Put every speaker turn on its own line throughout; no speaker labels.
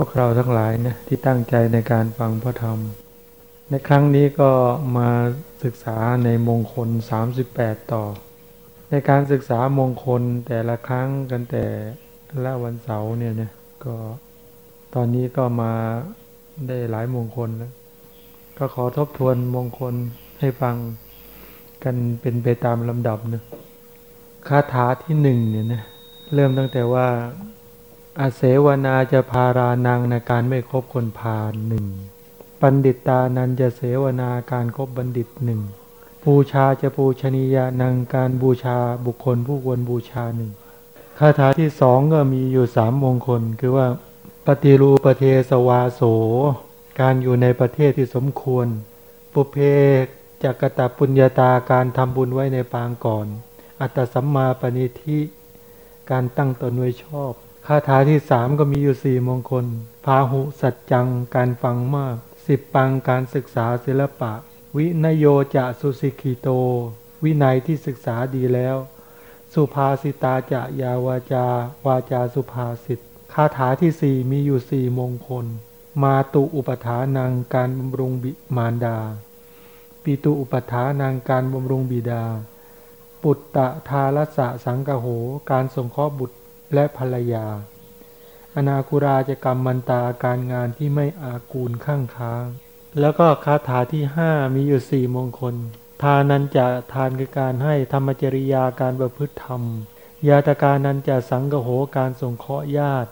พวกเราทั้งหลายนะที่ตั้งใจในการฟังพระธรรม ในครั้งนี้ก็มาศึกษาในมงคล 38 ต่อ ในการศึกษามงคลแต่ละครั้งกันแต่ละวันเสาร์เนี่ยนะก็ตอนนี้ก็มาได้หลายมงคลแล้วก็ขอทบทวนมงคลให้ฟังกันเป็นไปตามลำดับนะคาถาที่หนึ่งเนี่ยนะเริ่มตั้งแต่ว่า อาเสวนาจะพารานังในการไม่คบคนพาลหนึ่งปันดิตานันจะเสวนาการครบบัณฑิตหนึ่งบูชาจะปูชนียานังการบูชาบุคคลผู้ควรบูชาหนึ่งคาถาที่สองก็มีอยู่สามมงคล คือว่าปฏิรูปเทสวาโส การอยู่ในประเทศที่สมควร ปุเพจักตปุญญาตาการทำบุญไว้ในปางก่อน อัตตสัมมาปณิธิ การตั้งตนไว้ชอบ คาถาที่สามก็มีอยู่สี่มงคล พาหุสัจจังการฟังมาก สิบปังการศึกษาศิลปะ วินโยจะสุสิกิโต วินัยที่ศึกษาดีแล้ว สุภาสิตาจะยาวาจา วาจาสุภาษิตคาถาที่สี่มีอยู่สี่มงคล มาตุอุปถานังการบำรุงบิมารดา ปิตุอุปถานังการบำรุงบิดา ปุตตะทารสสะสังกโห การสงเคราะห์บุตร และภรรยา อนาคุราจะกรรมมันตาการงานที่ไม่อากูลข้างค้าง แล้วก็คาถาที่ห้ามีอยู่สี่มงคล ทานันจะทานคือการให้ธรรมจริยาการประพฤติธรรม ยาตการนันจะสังกโหการสงเคราะห์ญาติ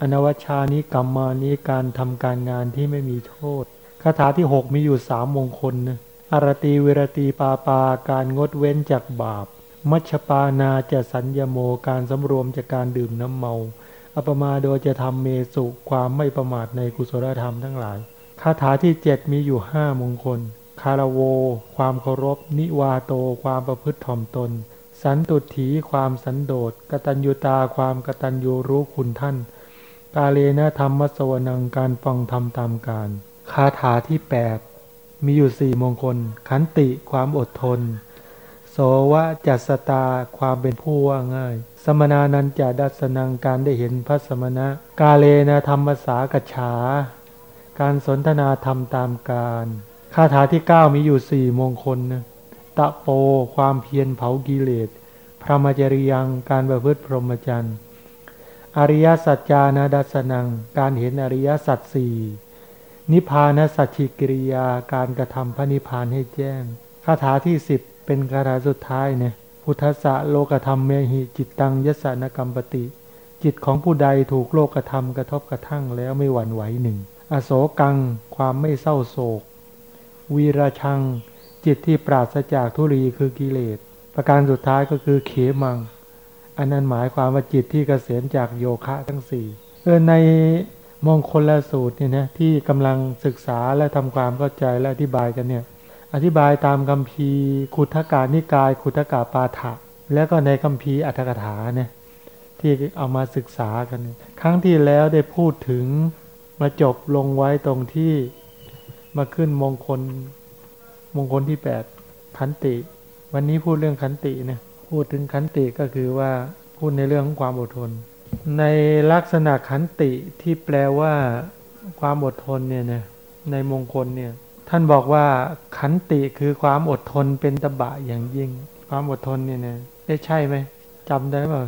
อนวัชชานิกรรมมานี้การทำการงานที่ไม่มีโทษคาถาที่หกมีอยู่สามมงคลนะอารตีเวรตีปาปาการงดเว้นจากบาป มัชปานาจะสัญญโมการสำรวมจากการดื่มน้ำเมา อัปมาโดยจะทำเมสุความไม่ประมาทในกุศลธรรมทั้งหลาย คาถาที่เจ็ดมีอยู่ห้ามงคล คารโว ความเคารพ นิวาโต ความประพฤติถ่อมตน สันตุถีความสันโดษ กตัญญูตาความกตัญญูรู้คุณท่าน กาเลนะธรรมมัสวนังการฟังธรรมตามการ คาถาที่แปดมีอยู่สี่มงคล ขันติความอดทน โสวะจัสตาความเป็นผู้ว่าง่าย สมนานันจะดัสนังการได้เห็นพระสมณะ กาเลนะธรรมสากฉา การสนทนาธรรมตามการคาถาที่เก้ามีอยู่สี่มงคลนะตะโปความเพียรเผากิเลสพระมจริยังการประพฤติพรหมจรรย์อริยสัจจานาดัสนัง การเห็นอริยสัจสี่นิพพานสัจฉิกิริยาการกระทำพระนิพพานให้แจ้งคาถาที่สิบ เป็นคาถาสุดท้ายเนี่ยพุทธะโลกธรรมเมหิจิตตังยสานกรรมปติ จิตของผู้ใดถูกโลกธรรมกระทบกระทั่งแล้วไม่หวั่นไหวหนึ่งอโศกัง ความไม่เศร้าโศก วีราชัง จิตที่ปราศจากทุลีคือกิเลส ประการสุดท้ายก็คือเขมัง อันนั้นหมายความว่าจิตที่เกษียณจากโยคะทั้งสี่เออในมงคลละสูตรเนี่ยนะที่กำลังศึกษาและทำความเข้าใจและอธิบายกันเนี่ย อธิบายตามคำพีขุทกานิกายขุทกาปาฐะแล้วก็ในคำพีอัตถกถาเนี่ยที่เอามาศึกษากัน ครั้งที่แล้วได้พูดถึงมาจบลงไว้ตรงที่มาขึ้นมงคลมงคลที่แปดขันติ วันนี้พูดเรื่องขันติเนี่ยพูดถึงขันติก็คือว่าพูดในเรื่องของความอดทน ในลักษณะขันติที่แปลว่าความอดทนเนี่ยนะในมงคลเนี่ย ท่านบอกว่าขันติคือความอดทนเป็นตบะอย่างยิ่ง ความอดทนเนี่ยนะได้ใช่ไหมจำได้ป่า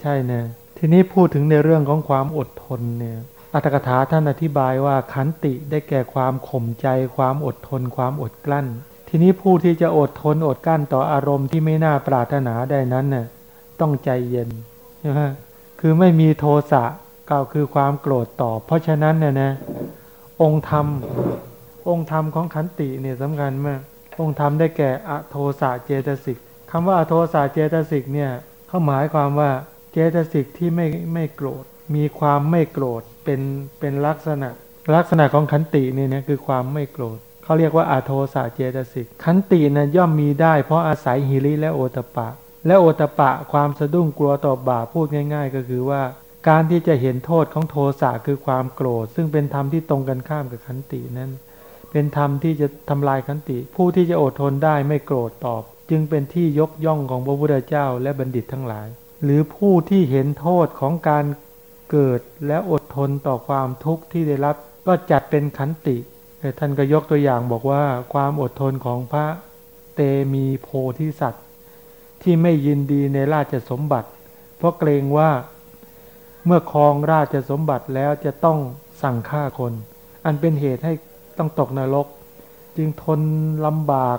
ใช่นะทีนี้พูดถึงในเรื่องของความอดทนเนี่ยอัตถกถาท่านอธิบายว่าขันติได้แก่ความข่มใจ ความอดทน ความอดกลั้น ทีนี้ผู้ที่จะอดทนอดกลั้นต่ออารมณ์ที่ไม่น่าปรารถนาได้นั้นน่ะต้องใจเย็นใช่ไหมคือไม่มีโทสะก็คือความโกรธต่อ เพราะฉะนั้นเนี่ยนะองค์ธรรม องค์ธรรมของขันติเนี่ยสำคัญมาก องค์ธรรมได้แก่อโทสะเจตสิกคำว่าอโทสะเจตสิกเนี่ยเขาหมายความว่าเจตสิกที่ไม่ไม่โกรธ มีความไม่โกรธเป็นเป็นลักษณะ ลักษณะของขันติเนี่ยนะคือความไม่โกรธเขาเรียกว่าอาโทสะเจตสิกขันตินะย่อมมีได้เพราะอาศัยหิริและโอตปะ และโอตปะความสะดุ้งกลัวต่อบาปพูดง่าย ๆ ก็คือว่าการที่จะเห็นโทษของโทสะคือความโกรธ ซึ่งเป็นธรรมที่ตรงกันข้ามกับขันตินั้น เป็นธรรมที่จะทำลายขันติ ผู้ที่จะอดทนได้ไม่โกรธตอบ จึงเป็นที่ยกย่องของพระพุทธเจ้าและบัณฑิตทั้งหลาย หรือผู้ที่เห็นโทษของการเกิดและอดทนต่อความทุกข์ที่ได้รับก็จัดเป็นขันติท่านก็ยกตัวอย่างบอกว่าความอดทนของพระเตมีโพธิสัตว์ ที่ไม่ยินดีในราชสมบัติ เพราะเกรงว่าเมื่อครองราชสมบัติแล้วจะต้องสั่งฆ่าคน อันเป็นเหตุให้ ต้องตกนรก จึงทนลำบาก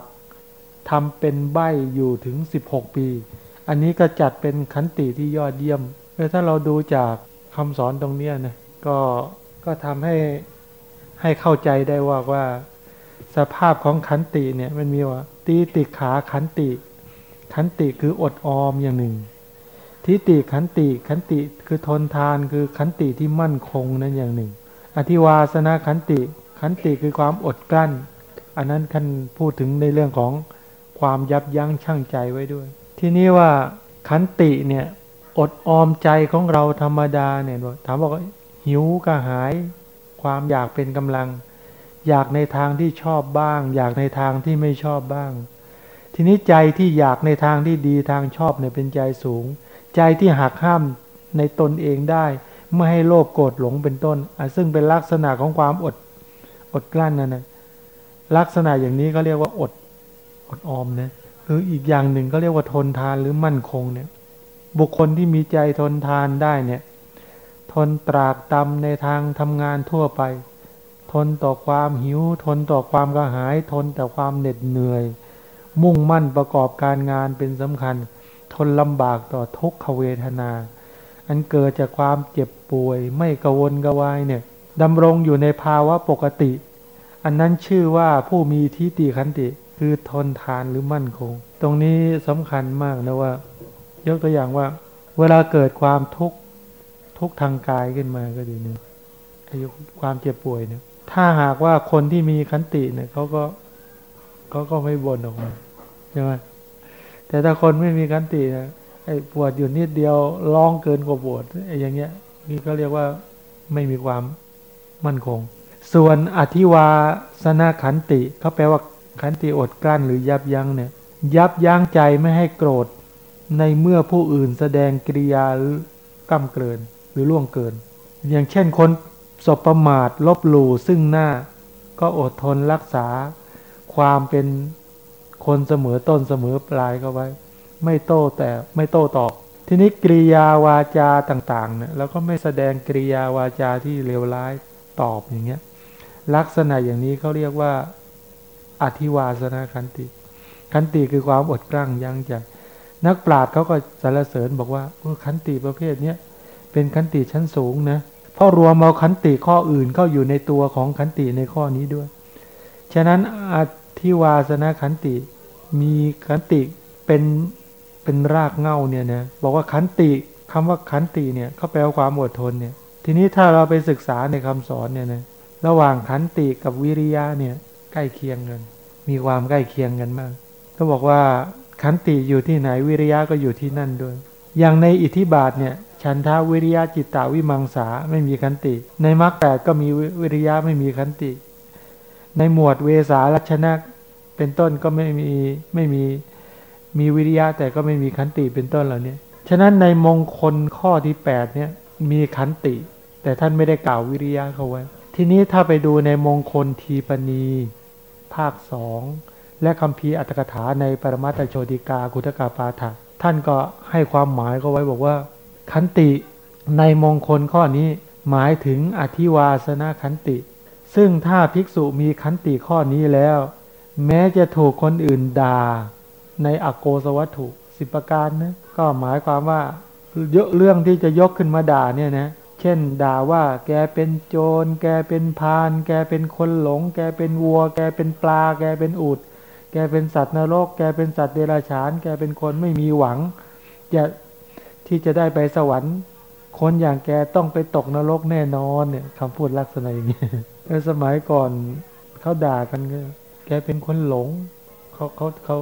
ทำเป็นใบอยู่ถึง 16 ปี อันนี้ก็จัดเป็นขันติที่ยอดเยี่ยมเออถ้าเราดูจากคำสอนตรงเนี้นะก็ก็ทำให้ให้เข้าใจได้ว่าว่า สภาพของขันติเนี่ยมันมีว่าตีติขาขันติ ขันติคืออดออมอย่างหนึ่งทิฏฐิขันติขันติคือทนทานคือขันติที่มั่นคงนั้นอย่างหนึ่ง อธิวาสนาขันติ ขันติคือความอดกลั้น อันนั้นท่านพูดถึงในเรื่องของความยับยั้งชั่งใจไว้ด้วย ทีนี้ว่าขันติเนี่ยอดออมใจของเราธรรมดาเนี่ยถามบอกว่าหิวกระหาย ความอยากเป็นกำลัง อยากในทางที่ชอบบ้าง อยากในทางที่ไม่ชอบบ้าง ทีนี้ใจที่อยากในทางที่ดีทางชอบเนี่ยเป็นใจสูง ใจที่หักห้ามในตนเองได้ ไม่ให้โลภโกรธหลงเป็นต้นอะซึ่งเป็นลักษณะของความอด อดกลั้นนั่นนะลักษณะอย่างนี้เขาเรียกว่าอดอดออมนะหรืออีกอย่างหนึ่งก็เรียกว่าทนทานหรือมั่นคงเนี่ย บุคคลที่มีใจทนทานได้เนี่ย ทนตรากตำในทางทำงานทั่วไป ทนต่อความหิว ทนต่อความกระหาย ทนต่อความเหน็ดเหนื่อย มุ่งมั่นประกอบการงานเป็นสำคัญ ทนลำบากต่อทุกขเวทนา อันเกิดจากความเจ็บป่วย ไม่กระวนกระวายเนี่ย ดำรงอยู่ในภาวะปกติ อันนั้นชื่อว่าผู้มีทิฏฐิขันติ คือทนทานหรือมั่นคง ตรงนี้สำคัญมากนะว่า ยกตัวอย่างว่า เวลาเกิดความทุกข์ทุกข์ทางกายขึ้นมาก็ดีเนี่ยอายุความเจ็บป่วยเนี่ยถ้าหากว่าคนที่มีขันติเนี่ยเขาก็เขาก็ไม่บ่นออกมาใช่ไหมแต่ถ้าคนไม่มีขันตินะไอ้ปวดอยู่นิดเดียวร้องเกินกว่าปวดไอ้อย่างเงี้ยนี่ก็เรียกว่าไม่มีความ มั่นคง ส่วนอธิวาสนาขันติเขาแปลว่าขันติอดกลั้นหรือยับยั้งเนี่ย ยับยั้งใจไม่ให้โกรธ ในเมื่อผู้อื่นแสดงกิริยาหรือกำเกินหรือล่วงเกิน อย่างเช่นคนสบประมาทลบหลู่ซึ่งหน้า ก็อดทนรักษา ความเป็นคนเสมอต้นเสมอปลายเขาไว้ ไม่โต้แต่ไม่โต้ตอบทีนี้กริยาวาจาต่างๆเนี่ยแล้วก็ไม่แสดงกริยาวาจาที่เลวร้าย ตอบอย่างเงี้ยลักษณะอย่างนี้เขาเรียกว่าอธิวาสนาคันติ คันติคือความอดกลั้งยั้งใจนักปราชญ์เขาก็สรรเสริญบอกว่าเออขันติประเภทเนี้ยเป็นขันติชั้นสูงนะเพราะรวมเอาขันติข้ออื่นเข้าอยู่ในตัวของขันติในข้อนี้ด้วย ฉะนั้นอธิวาสนาขันติมีขันติเป็นเป็นรากเง้าเนี่ยนะบอกว่าขันติคำว่าขันติเนี่ยเขาแปลว่าความอดทนเนี่ย ทีนี้ถ้าเราไปศึกษาในคำสอนเนี่ยนะระหว่างขันติกับวิริยะเนี่ยใกล้เคียงกัน มีความใกล้เคียงกันมากก็บอกว่าขันติอยู่ที่ไหนวิริยะก็อยู่ที่นั่นด้วย อย่างในอิทธิบาทเนี่ยฉันทาวิริยะจิตตาวิมังสาไม่มีขันติ ในมรรคแปดก็มีวิริยะไม่มีขันติ ในหมวดเวสาลัชนะเป็นต้นก็ไม่มีไม่มีมีวิริยะแต่ก็ไม่มีขันติเป็นต้นเหล่านี้ฉะนั้นในมงคลข้อที่8เนี่ย มีขันติ แต่ท่านไม่ได้กล่าววิริยะเขาไว้ ทีนี้ถ้าไปดูในมงคลทีปณีภาคสองและคำพีอัตถกถาในปรมัตถโชติกาคุตกาปาฐะท่านก็ให้ความหมายก็ไว้บอกว่า ขันติในมงคลข้อนี้หมายถึงอธิวาสนาขันติ ซึ่งถ้าภิกษุมีขันติข้อนี้แล้ว แม้จะถูกคนอื่นด่าในอโกสวัตถุสิบประการนะก็หมายความว่า เยอะเรื่องที่จะยกขึ้นมาด่าเนี่ยนะ เช่นด่าว่าแกเป็นโจร แกเป็นพาน แกเป็นคนหลง แกเป็นวัว แกเป็นปลา แกเป็นอูดแกเป็นสัตว์นรก แกเป็นสัตว์เดรัจฉาน แกเป็นคนไม่มีหวังจะที่จะได้ไปสวรรค์ คนอย่างแกต้องไปตกนรกแน่นอนเนี่ยคำพูดลักษณะอย่างนี้ในสมัยก่อนเขาด่ากันก็แกเป็นคนหลงเขาเขาเขา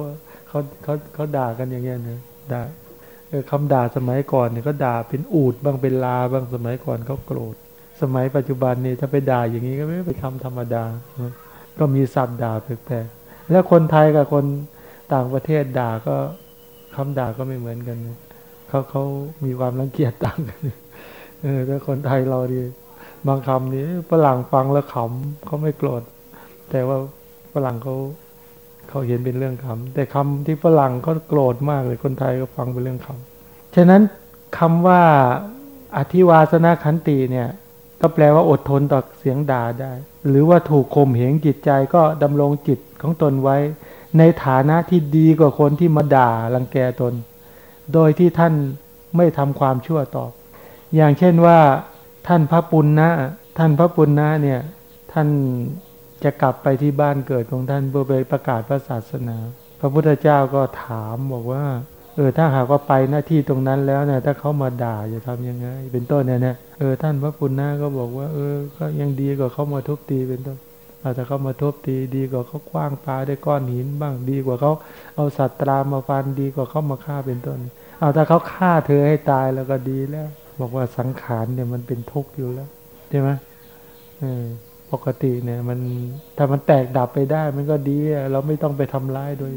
เขาเขาเขาด่ากันอย่างเงี้ยนะด่า คำด่าสมัยก่อนเนี่ยก็ด่าเป็นอูดบ้างเป็นลาบ้างสมัยก่อนเขาโกรธ สมัยปัจจุบันนี่ถ้าไปด่าอย่างนี้ก็ไม่ไปคำธรรมดา ก็มีศัพท์ด่าแปลกๆแล้วคนไทยกับคนต่างประเทศด่าก็คำด่าก็ไม่เหมือนกันเขาเขามีความรังเกียจต่างกันเออถ้าคนไทยเราดีบางคำนี้ฝรั่งฟังแล้วขำเขาไม่โกรธแต่ว่าฝรั่งเขา เขาเห็นเป็นเรื่องขำแต่คำที่ฝรั่งเขาโกรธมากเลยคนไทยก็ฟังเป็นเรื่องขำฉะนั้นคำว่าอธิวาสนาขันติเนี่ย ก็แปลว่าอดทนต่อเสียงด่าได้ หรือว่าถูกข่มเหงจิตใจก็ดำรงจิตของตนไว้ ในฐานะที่ดีกว่าคนที่มาด่ารังแกตน โดยที่ท่านไม่ทำความชั่วตอบ อย่างเช่นว่าท่านพระปุณณะท่านพระปุณณะเนี่ยท่าน จะกลับไปที่บ้านเกิดของท่านเพื่อไปประกาศพระศาสนา พระพุทธเจ้าก็ถามบอกว่า เออถ้าหากว่าไปหน้าที่ตรงนั้นแล้วเนี่ยถ้าเขามาด่าจะทำยังไง เป็นต้นเนี่ยนะเออท่านพระปุณณะก็บอกว่า เออ ก็ยังดีกว่าเขามาทุบตีเป็นต้นเอาแต่เขามาทุบตีดีกว่าเขาคว้างปลาด้วยก้อนหินบ้างดีกว่าเขาเอาสัตว์ตรามาฟันดีกว่าเขามาฆ่าเป็นต้น เอาถ้าเขาฆ่าเธอให้ตายแล้วก็ดีแล้ว บอกว่าสังขารเนี่ยมันเป็นทุกข์อยู่แล้วใช่ไหมเออ ปกติเนี่ยมันถ้ามันแตกดับไปได้ มันก็ดีเราไม่ต้องไปทำร้ายโดย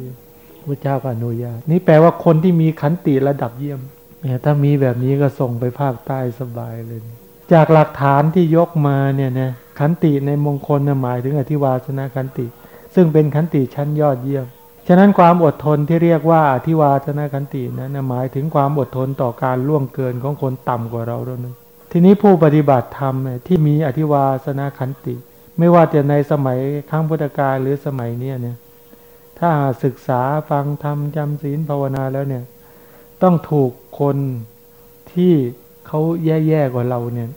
พระเจ้าก็อนุญาตนี่แปลว่าคนที่มีขันติระดับเยี่ยมเนี่ยถ้ามีแบบนี้ก็ส่งไปภาคใต้สบายเลย จากหลักฐานที่ยกมาเนี่ยนะขันติในมงคลนะหมายถึงอธิวาสนาขันติ ซึ่งเป็นขันติชั้นยอดเยี่ยม ฉะนั้นความอดทนที่เรียกว่าอธิวาสนาขันตินั้นหมายถึงความอดทนต่อการล่วงเกินของคนต่ำกว่าเราเท่านั้น ทีนี้ผู้ปฏิบัติธรรมที่มีอธิวาสนาขันติ ไม่ว่าจะในสมัยครั้งพุทธกาลหรือสมัยเนี้ยเนี่ย ถ้าศึกษาฟังธรรมจำศีลภาวนาแล้วเนี่ย ต้องถูกคนที่เขาแย่ๆกว่าเราเนี่ย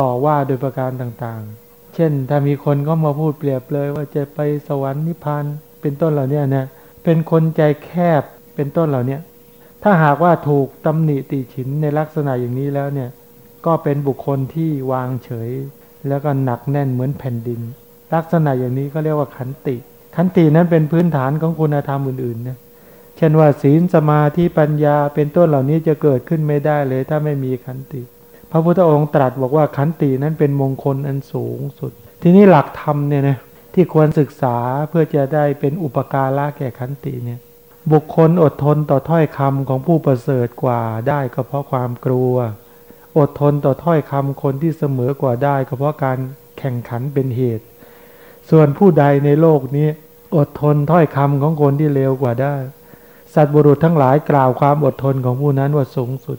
ต่อว่าโดยประการต่างๆ เช่นถ้ามีคนก็มาพูดเปรียบเลยว่าจะไปสวรรค์นิพพานเป็นต้นเหล่านี้นะเป็นคนใจแคบเป็นต้นเหล่านี้ถ้าหากว่าถูกตำหนิติฉินในลักษณะอย่างนี้แล้วเนี่ย ก็เป็นบุคคลที่วางเฉย แล้วก็หนักแน่นเหมือนแผ่นดิน ลักษณะอย่างนี้ก็เรียกว่าขันติ ขันตินั้นเป็นพื้นฐานของคุณธรรมอื่นๆนะเช่นว่าศีลสมาธิปัญญาเป็นต้นเหล่านี้จะเกิดขึ้นไม่ได้เลย ถ้าไม่มีขันติ พระพุทธองค์ตรัสบอกว่าขันตินั้นเป็นมงคลอันสูงสุด ทีนี้หลักธรรมเนี่ยนะที่ควรศึกษาเพื่อจะได้เป็นอุปการะแก่ขันติเนี่ยบุคคลอดทนต่อถ้อยคำของผู้ประเสริฐกว่าได้ก็เพราะความกลัว อดทนต่อถ้อยคำคนที่เสมอกว่าได้ก็เพราะการแข่งขันเป็นเหตุ ส่วนผู้ใดในโลกนี้ อดทนถ้อยคำของคนที่เลวกว่าได้ สัตว์บุรุษทั้งหลายกล่าวความอดทนของผู้นั้นว่าสูงสุด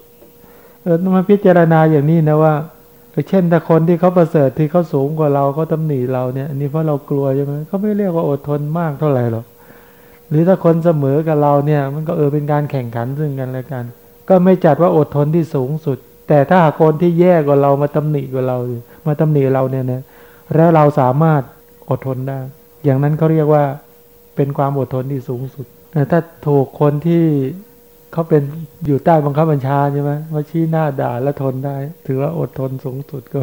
เออมาพิจารณาอย่างนี้นะว่าเช่นถ้าคนที่เขาประเสริฐที่เขาสูงกว่าเราเขาตำหนิเราเนี่ยอันนี้เพราะเรากลัวใช่ไหมเขาไม่เรียกว่าอดทนมากเท่าไหร่หรอกหรือถ้าคนเสมอกับเราเนี่ย มันก็เออเป็นการแข่งขันซึ่งกันและกัน ก็ไม่จัดว่าอดทนที่สูงสุด แต่ถ้าคนที่แย่กว่าเรามาตำหนิกว่าเรา มาตำหนิเราเนี่ยนะแล้วเราสามารถอดทนได้ อย่างนั้นเขาเรียกว่าเป็นความอดทนที่สูงสุดแต่ถ้าถูกคนที่เขาเป็นอยู่ใต้บังคับบัญชาใช่ไหมว่าชี้หน้าด่าแล้วทนได้ ถือว่าอดทนสูงสุดก็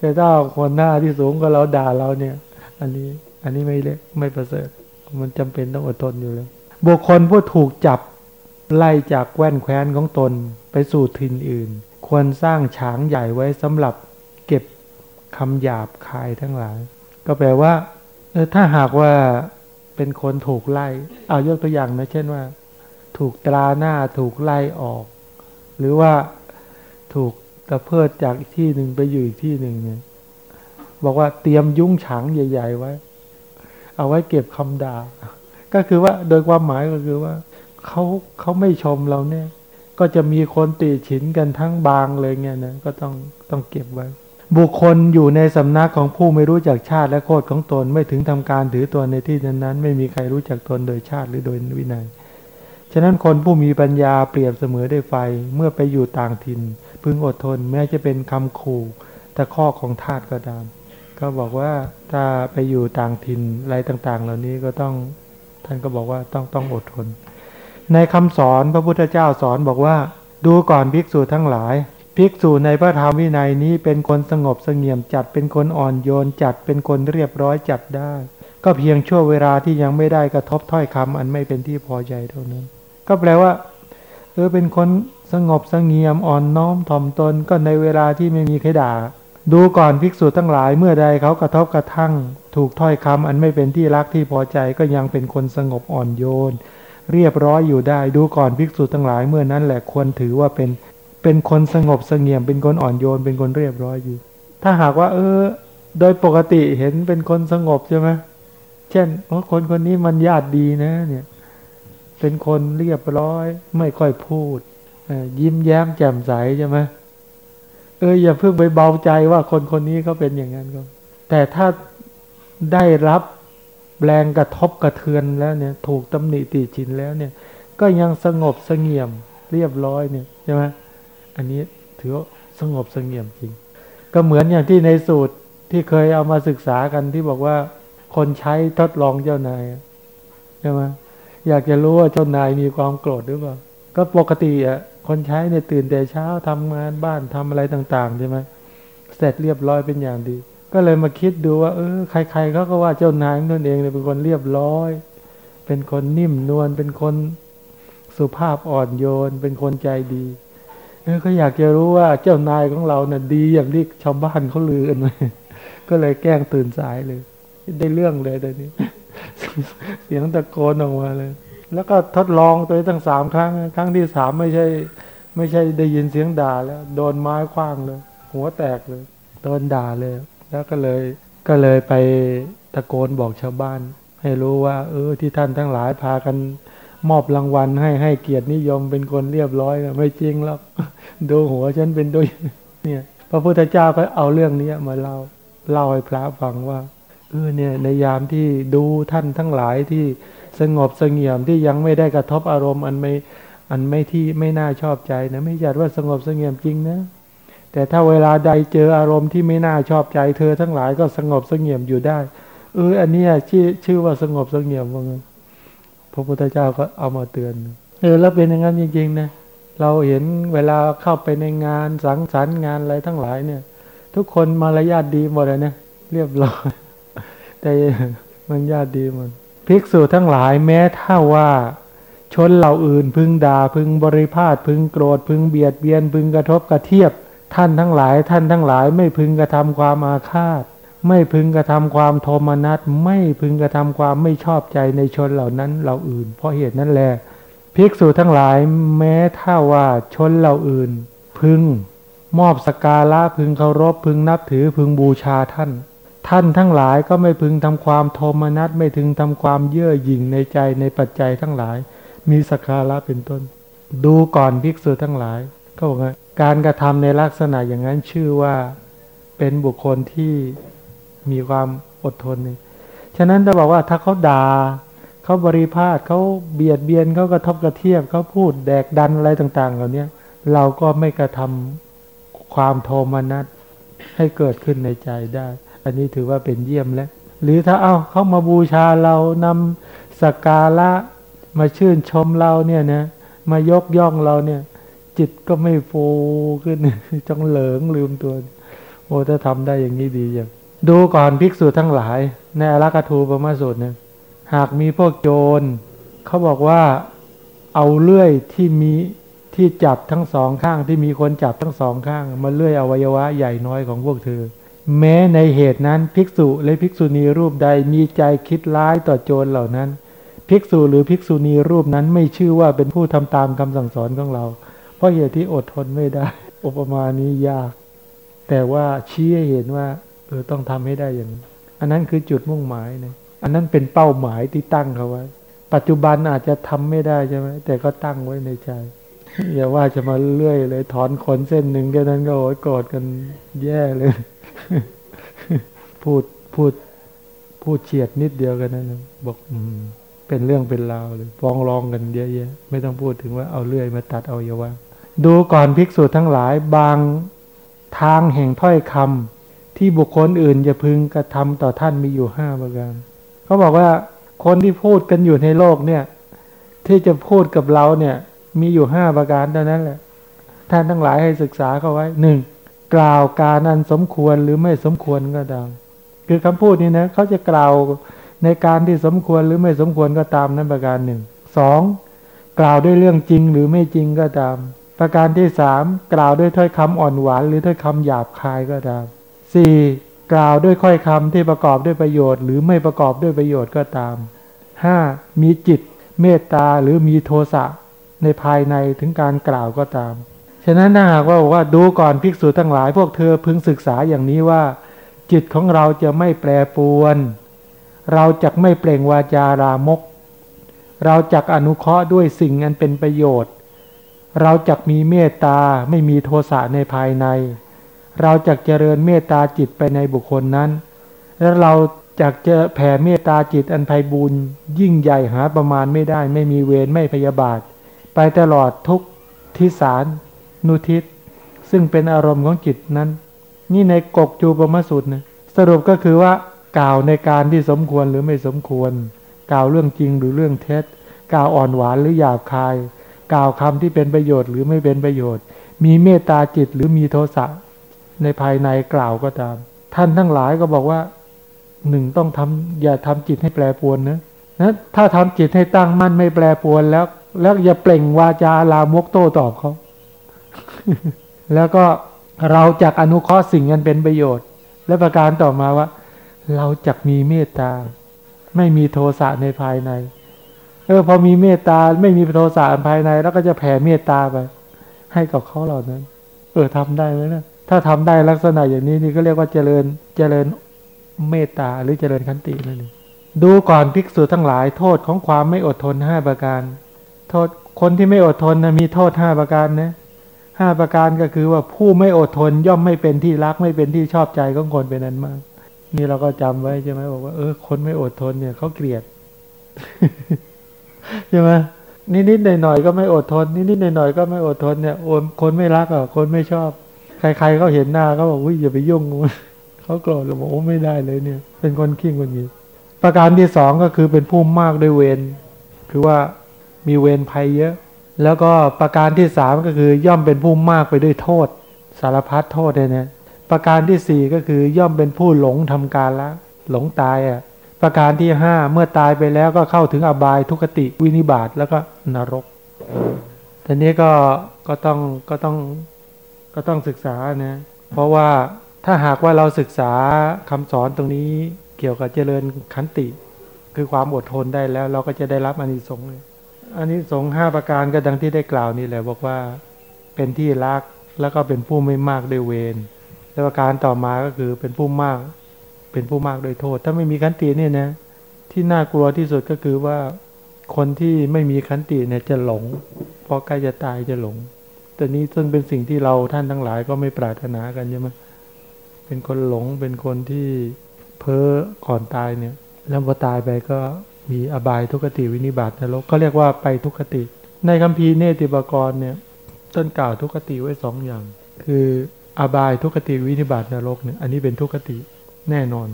แต่ถ้าคนหน้าที่สูงกว่าเราด่าเราเนี่ย อันนี้อันนี้ไม่เล็กไม่ประเสริฐ มันจำเป็นต้องอดทนอยู่แล้วบุคคลผู้ถูกจับไล่จากแว่นแคว้นของตนไปสู่ทินอื่น ควรสร้างฉางใหญ่ไว้สำหรับเก็บคำหยาบคายทั้งหลาย ก็แปลว่าเออถ้าหากว่าเป็นคนถูกไล่เอายกตัวอย่างนะเช่นว่า ถูกตราหน้าถูกไล่ออก หรือว่าถูกตะเพิดจากที่หนึ่งไปอยู่อีกที่หนึ่งเนี่ยบอกว่าเตรียมยุ้งฉางใหญ่ ๆ ไว้ เอาไว้เก็บคำด่า ก็คือว่าโดยความหมายก็คือว่าเขาเขาไม่ชมเราเนี่ย ก็จะมีคนตีฉินกันทั้งบางเลยเนี่ยนะก็ต้องต้องเก็บไว้ บุคคลอยู่ในสำนักของผู้ไม่รู้จักชาติและโคตรของตนไม่ถึงทำการถือตัวในที่นั้นๆ ไม่มีใครรู้จักตนโดยชาติหรือโดยวินัยฉะนั้นคนผู้มีปัญญาเปรียบเสมอด้วยไฟเมื่อไปอยู่ต่างถิ่น พึงอดทนแม้จะเป็นคำขู่แต่ข้อของทาตก็ตาม ก็บอกว่าถ้าไปอยู่ต่างถิ่นอะไรต่างๆ เหล่านี้ก็ต้องท่านก็บอกว่าต้องต้องอดทน ในคำสอนพระพุทธเจ้าสอนบอกว่า ดูก่อนภิกษุทั้งหลาย ภิกษุในพระธรรมวินัยนี้เป็นคนสงบเสงี่ยมจัดเป็นคนอ่อนโยนจัดเป็นคนเรียบร้อยจัดได้ ก็เพียงชั่วเวลาที่ยังไม่ได้กระทบถ้อยคำอันไม่เป็นที่พอใจเท่านั้น ก็แปลว่าเออเป็นคนสงบเสงี่ยมอ่อนน้อมถ่อมตนก็ในเวลาที่ไม่มีใครด่า ดูก่อนภิกษุทั้งหลายเมื่อใดเขากระทบกระทั่ง ถูกถ้อยคำอันไม่เป็นที่รักที่พอใจก็ยังเป็นคนสงบอ่อนโยน เรียบร้อยอยู่ได้ดูก่อนภิกษุทั้งหลายเมื่อนั้นแหละควรถือว่าเป็นเป็นคนสงบเสงี่ยมเป็นคนอ่อนโยนเป็นคนเรียบร้อยอยู่ ถ้าหากว่า เออ โดยปกติเห็นเป็นคนสงบใช่ไหมเช่นโอ้คนคนนี้มันญาติดีนะ เนี่ย เป็นคนเรียบร้อย ไม่ค่อยพูดยิ้มแย้มแจ่มใสใช่ไหมเอออย่าเพิ่งไปเบาใจว่าคนคนนี้เขาเป็นอย่างนั้นก็แต่ถ้าได้รับ แรงกระทบกระเทือนแล้วเนี่ย ถูกตำหนิติชินแล้วเนี่ย ก็ยังสงบสงเงียมเรียบร้อยเนี่ยใช่ไหมอันนี้ถือว่าสงบสงเงียมจริง ก็เหมือนอย่างที่ในสูตรที่เคยเอามาศึกษากันที่บอกว่า คนใช้ทดลองเจ้านายใช่ไหมอยากจะรู้ว่าเจ้านายมีความโกรธหรือเปล่า ก็ปกติอะคนใช้เนี่ยตื่นแต่เช้าทำงานบ้านทำอะไรต่างๆใช่ไหมเสร็จเรียบร้อยเป็นอย่างดี ก็เลยมาคิดดูว่า เออ ใครๆเขาก็ว่าเจ้านายตนเองเนี่ยเป็นคนเรียบร้อย เป็นคนนิ่มนวลเป็นคนสุภาพอ่อนโยน เป็นคนใจดีเออก็อยากจะรู้ว่าเจ้านายของเราเนี่ยดีอย่างที่ชาวบ้านเขาลือกันไหมก็เลยแกล้งตื่นสายเลย ได้เรื่องเลยตอนนี้ เสียงตะโกนออกมาเลย แล้วก็ทดลองตัวตั้งสามครั้ง ครั้งที่สามไม่ใช่ ไม่ใช่ได้ยินเสียงด่าแล้ว โดนไม้คว้างเลย หัวแตกเลย โดนด่าเลย แล้วก็เลยก็เลยไปตะโกนบอกชาวบ้าน ให้รู้ว่า เออที่ท่านทั้งหลายพากันมอบรางวัลให้ให้เกียรตินิยมเป็นคนเรียบร้อยไม่จริงหรอกดูหัวฉันเป็นด้วยเนี่ยพระพุทธเจ้าก็เอาเรื่องนี้มาเล่าเล่าให้พระฟังว่าเออเนี่ยในยามที่ดูท่านทั้งหลายที่สงบสงเงียมที่ยังไม่ได้กระทบอารมณ์อันไม่อันไม่ที่ไม่น่าชอบใจนะไม่จัดว่าสงบสงเงียมจริงนะ แต่ถ้าเวลาใดเจออารมณ์ที่ไม่น่าชอบใจเธอทั้งหลายก็สงบสงเงียมอยู่ได้ เอออันนี้ชื่อชื่อว่าสงบสงเงียมว่าไงพระพุทธเจ้าก็เอามาเตือน เออแล้วเป็นอย่างนั้นจริงๆนะเราเห็นเวลาเข้าไปในงานสังสรรค์งานอะไรทั้งหลายเนี่ย ทุกคนมารยาทดีหมดเลยนะเรียบร้อยแต่มันญาติดีหมดภิกษุทั้งหลายแม้ถ้าว่าชนเหล่าอื่นพึงด่าพึงบริพาทพึงโกรธพึงเบียดเบียนพึงกระทบกระเทียบ ท่านทั้งหลายท่านทั้งหลายไม่พึงกระทำความอาฆาต ไม่พึงกระทำความโทมนัสไม่พึงกระทำความไม่ชอบใจในชนเหล่านั้นเหล่าอื่น เพราะเหตุนั้นแหละภิกษุทั้งหลายแม้ถ้าว่าชนเหล่าอื่น พึงมอบสการะพึงเคารพพึงนับถือพึงบูชาท่าน ท่านทั้งหลายก็ไม่พึงทำความโทมนัสไม่ถึงทำความเยื่อหยิ่งในใจในปัจจัยทั้งหลาย มีสกาละเป็นต้น ดูก่อนภิกษุทั้งหลาย ก็บอกว่าการกระทำในลักษณะอย่างนั้นชื่อว่าเป็นบุคคลที่มีความอดทนนี่ฉะนั้นจะบอกว่าถ้าเขาด่าเขาบริพาทเขาเบียดเบียนเขากระทบกระเทียบเขาพูดแดกดันอะไรต่าง ๆ เหล่านี้เราก็ไม่กระทำความโทมนัสให้เกิดขึ้นในใจได้ อันนี้ถือว่าเป็นเยี่ยมแล้ว หรือถ้าเอาเขามาบูชาเรานำสกการะมาชื่นชมเราเนี่ยนะมายกย่องเราเนี่ย จิตก็ไม่โฟขึ้นจงเหลิงลืมตัว โอ้ถ้าทำได้อย่างนี้ดีอย่างดูก่อนภิกษุทั้งหลาย ในอรักทูปมาสุดเนี่ยหากมีพวกโจรเขาบอกว่าเอาเลื่อยที่มีที่จับทั้งสองข้างที่มีคนจับทั้งสองข้าง มาเลื่อยอวัยวะใหญ่น้อยของพวกเธอ แม้ในเหตุนั้นภิกษุและภิกษุณีรูปใดมีใจคิดร้ายต่อโจรเหล่านั้น ภิกษุหรือภิกษุณีรูปนั้นไม่ชื่อว่าเป็นผู้ทำตามคำสั่งสอนของเรา เพราะเหตุที่อดทนไม่ได้ อุปมานี้ยาก แต่ว่าชี้ให้เห็นว่าเออต้องทำให้ได้อย่างนี้อันนั้นคือจุดมุ่งหมายนะอันนั้นเป็นเป้าหมายที่ตั้งเขาไว้ ปัจจุบันอาจจะทำไม่ได้ใช่ไหมแต่ก็ตั้งไว้ในใจอย่าว่าจะมาเลื่อยเลย ถอนขนเส้นหนึ่งแค่นั้นก็โอยกรธกันแย่เลย พูดพูดพูดเฉียดนิดเดียวกันนั่นบอกอืมเป็นเรื่องเป็นราวเลยฟ้องร้องกันเยอะแยะ ไม่ต้องพูดถึงว่าเอาเลื่อยมาตัดเอาอย่าวะ ดูก่อนภิกษุทั้งหลายบางทางแห่งถ้อยคำที่บุคคลอื่นจะพึงกระทำต่อท่านมีอยู่ห้าประการเขาบอกว่าคนที่พูดกันอยู่ในโลกเนี่ย ที่จะพูดกับเราเนี่ย มีอยู่ห้าประการเท่านั้นแหละ ท่านทั้งหลายให้ศึกษาเขาไว้หนึ่งกล่าวการอันสมควรหรือไม่สมควรก็ตาม คือคำพูดนี้นะเขาจะกล่าวในการที่สมควรหรือไม่สมควรก็ตามนั้นประการหนึ่งสองกล่าวด้วยเรื่องจริงหรือไม่จริงก็ตาม ประการที่สามกล่าวด้วยถ้อยคำอ่อนหวานหรือถ้อยคำหยาบคายก็ตามสี่กล่าวด้วยค่อยคำที่ประกอบด้วยประโยชน์ หรือไม่ประกอบด้วยประโยชน์ก็ตามห้ามีจิตเมตตาหรือมีโทสะในภายในถึงการกล่าวก็ตาม ฉะนั้นถ้าหากว่าบอกว่าดูก่อนภิกษุทั้งหลายพวกเธอพึงศึกษาอย่างนี้ว่า จิตของเราจะไม่แปรปรวน เราจะไม่เปล่งวาจารามก เราจักอนุเคราะห์ด้วยสิ่งอันเป็นประโยชน์ เราจักมีเมตตาไม่มีโทสะในภายใน เราจักเจริญเมตตาจิตไปในบุคคลนั้น และเราจักจะแผ่เมตตาจิตอันไพบูรณ์ยิ่งใหญ่หาประมาณไม่ได้ ไม่มีเวรไม่พยาบาท ไปตลอดทุกทิสาร นุทิศ ซึ่งเป็นอารมณ์ของจิตนั้น นี่ในกกจูปมสุตนะสรุปก็คือว่ากล่าวในการที่สมควรหรือไม่สมควร กล่าวเรื่องจริงหรือเรื่องเท็จ กล่าวอ่อนหวานหรือหยาบคาย กล่าวคำที่เป็นประโยชน์หรือไม่เป็นประโยชน์ มีเมตตาจิตหรือมีโทสะในภายในกล่าวก็ตาม ท่านทั้งหลายก็บอกว่าหนึ่งต้องทำอย่าทำจิตให้แปรปวนนะนะถ้าทำจิตให้ตั้งมั่นไม่แปรปวนแล้ว แล้วอย่าเปล่งวาจาลามกโต้ตอบเขาแล้วก็เราจักอนุเคราะห์สิ่งนั้นเป็นประโยชน์ และประการต่อมาว่า เราจักมีเมตตา ไม่มีโทสะในภายใน เออพอมีเมตตาไม่มีโทสะภายใน แล้วก็จะแผ่เมตตาไป ให้กับเขาเหล่านั้น เออทำได้ไหมนะถ้าทำได้ลักษณะอย่างนี้นี่ก็เรียกว่าเจริญเจริญเมตตาหรือเจริญขันตินั่นเองดูก่อนภิกษุทั้งหลายโทษของความไม่อดทนห้าประการ โทษคนที่ไม่อดทนนะมีโทษห้าประการนะห้าประการก็คือว่าผู้ไม่อดทนย่อมไม่เป็นที่รักไม่เป็นที่ชอบใจของคนเป็นนั้นมาก นี่เราก็จำไว้ใช่ไหมบอกว่าเออคนไม่อดทนเนี่ยเขาเกลียด ใช่ไหมนิดๆหน่อยๆก็ไม่อดทน นิดๆหน่อยๆก็ไม่อดทนเนี่ยโอนคนไม่รักอะคนไม่ชอบ ใครๆเขาเห็นหน้าเขาบอกอุ้ยอย่าไปยุ่งเขาโกรธเราบอกโอ้ไม่ได้เลยเนี่ย เป็นคนขี้งคนนี้ประการที่สองก็คือเป็นผู้มากด้วยเวรคือว่ามีเวรภัยเยอะ แล้วก็ประการที่สามก็คือย่อมเป็นผู้มากไปด้วยโทษ สารพัดโทษเลยเนี่ยประการที่สี่ก็คือย่อมเป็นผู้หลงทำการละ หลงตายอะ ประการที่ห้าเมื่อตายไปแล้วก็เข้าถึงอบายทุกติวินิบาตแล้วก็นรกทีนี้ก็ก็ต้องก็ต้องก็ต้องศึกษานะเพราะว่าถ้าหากว่าเราศึกษาคำสอนตรงนี้เกี่ยวกับเจริญขันติ คือความอดทนได้แล้ว เราก็จะได้รับอานิสงส์อานิสงส์ห้าประการก็ดังที่ได้กล่าวนี่แหละบอกว่าเป็นที่รักแล้วก็เป็นผู้ไม่มากด้วยเวรและประการต่อมาก็คือเป็นผู้มาก เป็นผู้มากโดยโทษ ถ้าไม่มีขันติเนี่ยนะที่น่ากลัวที่สุดก็คือว่าคนที่ไม่มีขันติเนี่ยจะหลงพอใกล้จะตายจะหลง แต่นี้ซึ่งเป็นสิ่งที่เราท่านทั้งหลายก็ไม่ปรารถนากันใช่ไหมเป็นคนหลงเป็นคนที่เพ้อก่อนตายเนี่ย แล้วพอตายไปก็มีอบายทุกขติวินิบาตนรกเขาเรียกว่าไปทุกขติ ในคัมภีร์เนติบากรเนี่ย ต้นกล่าวทุกขติไว้สองอย่าง คืออบายทุกขติวินิบาตนรกเนี่ยอันนี้เป็นทุกขติ แน่นอน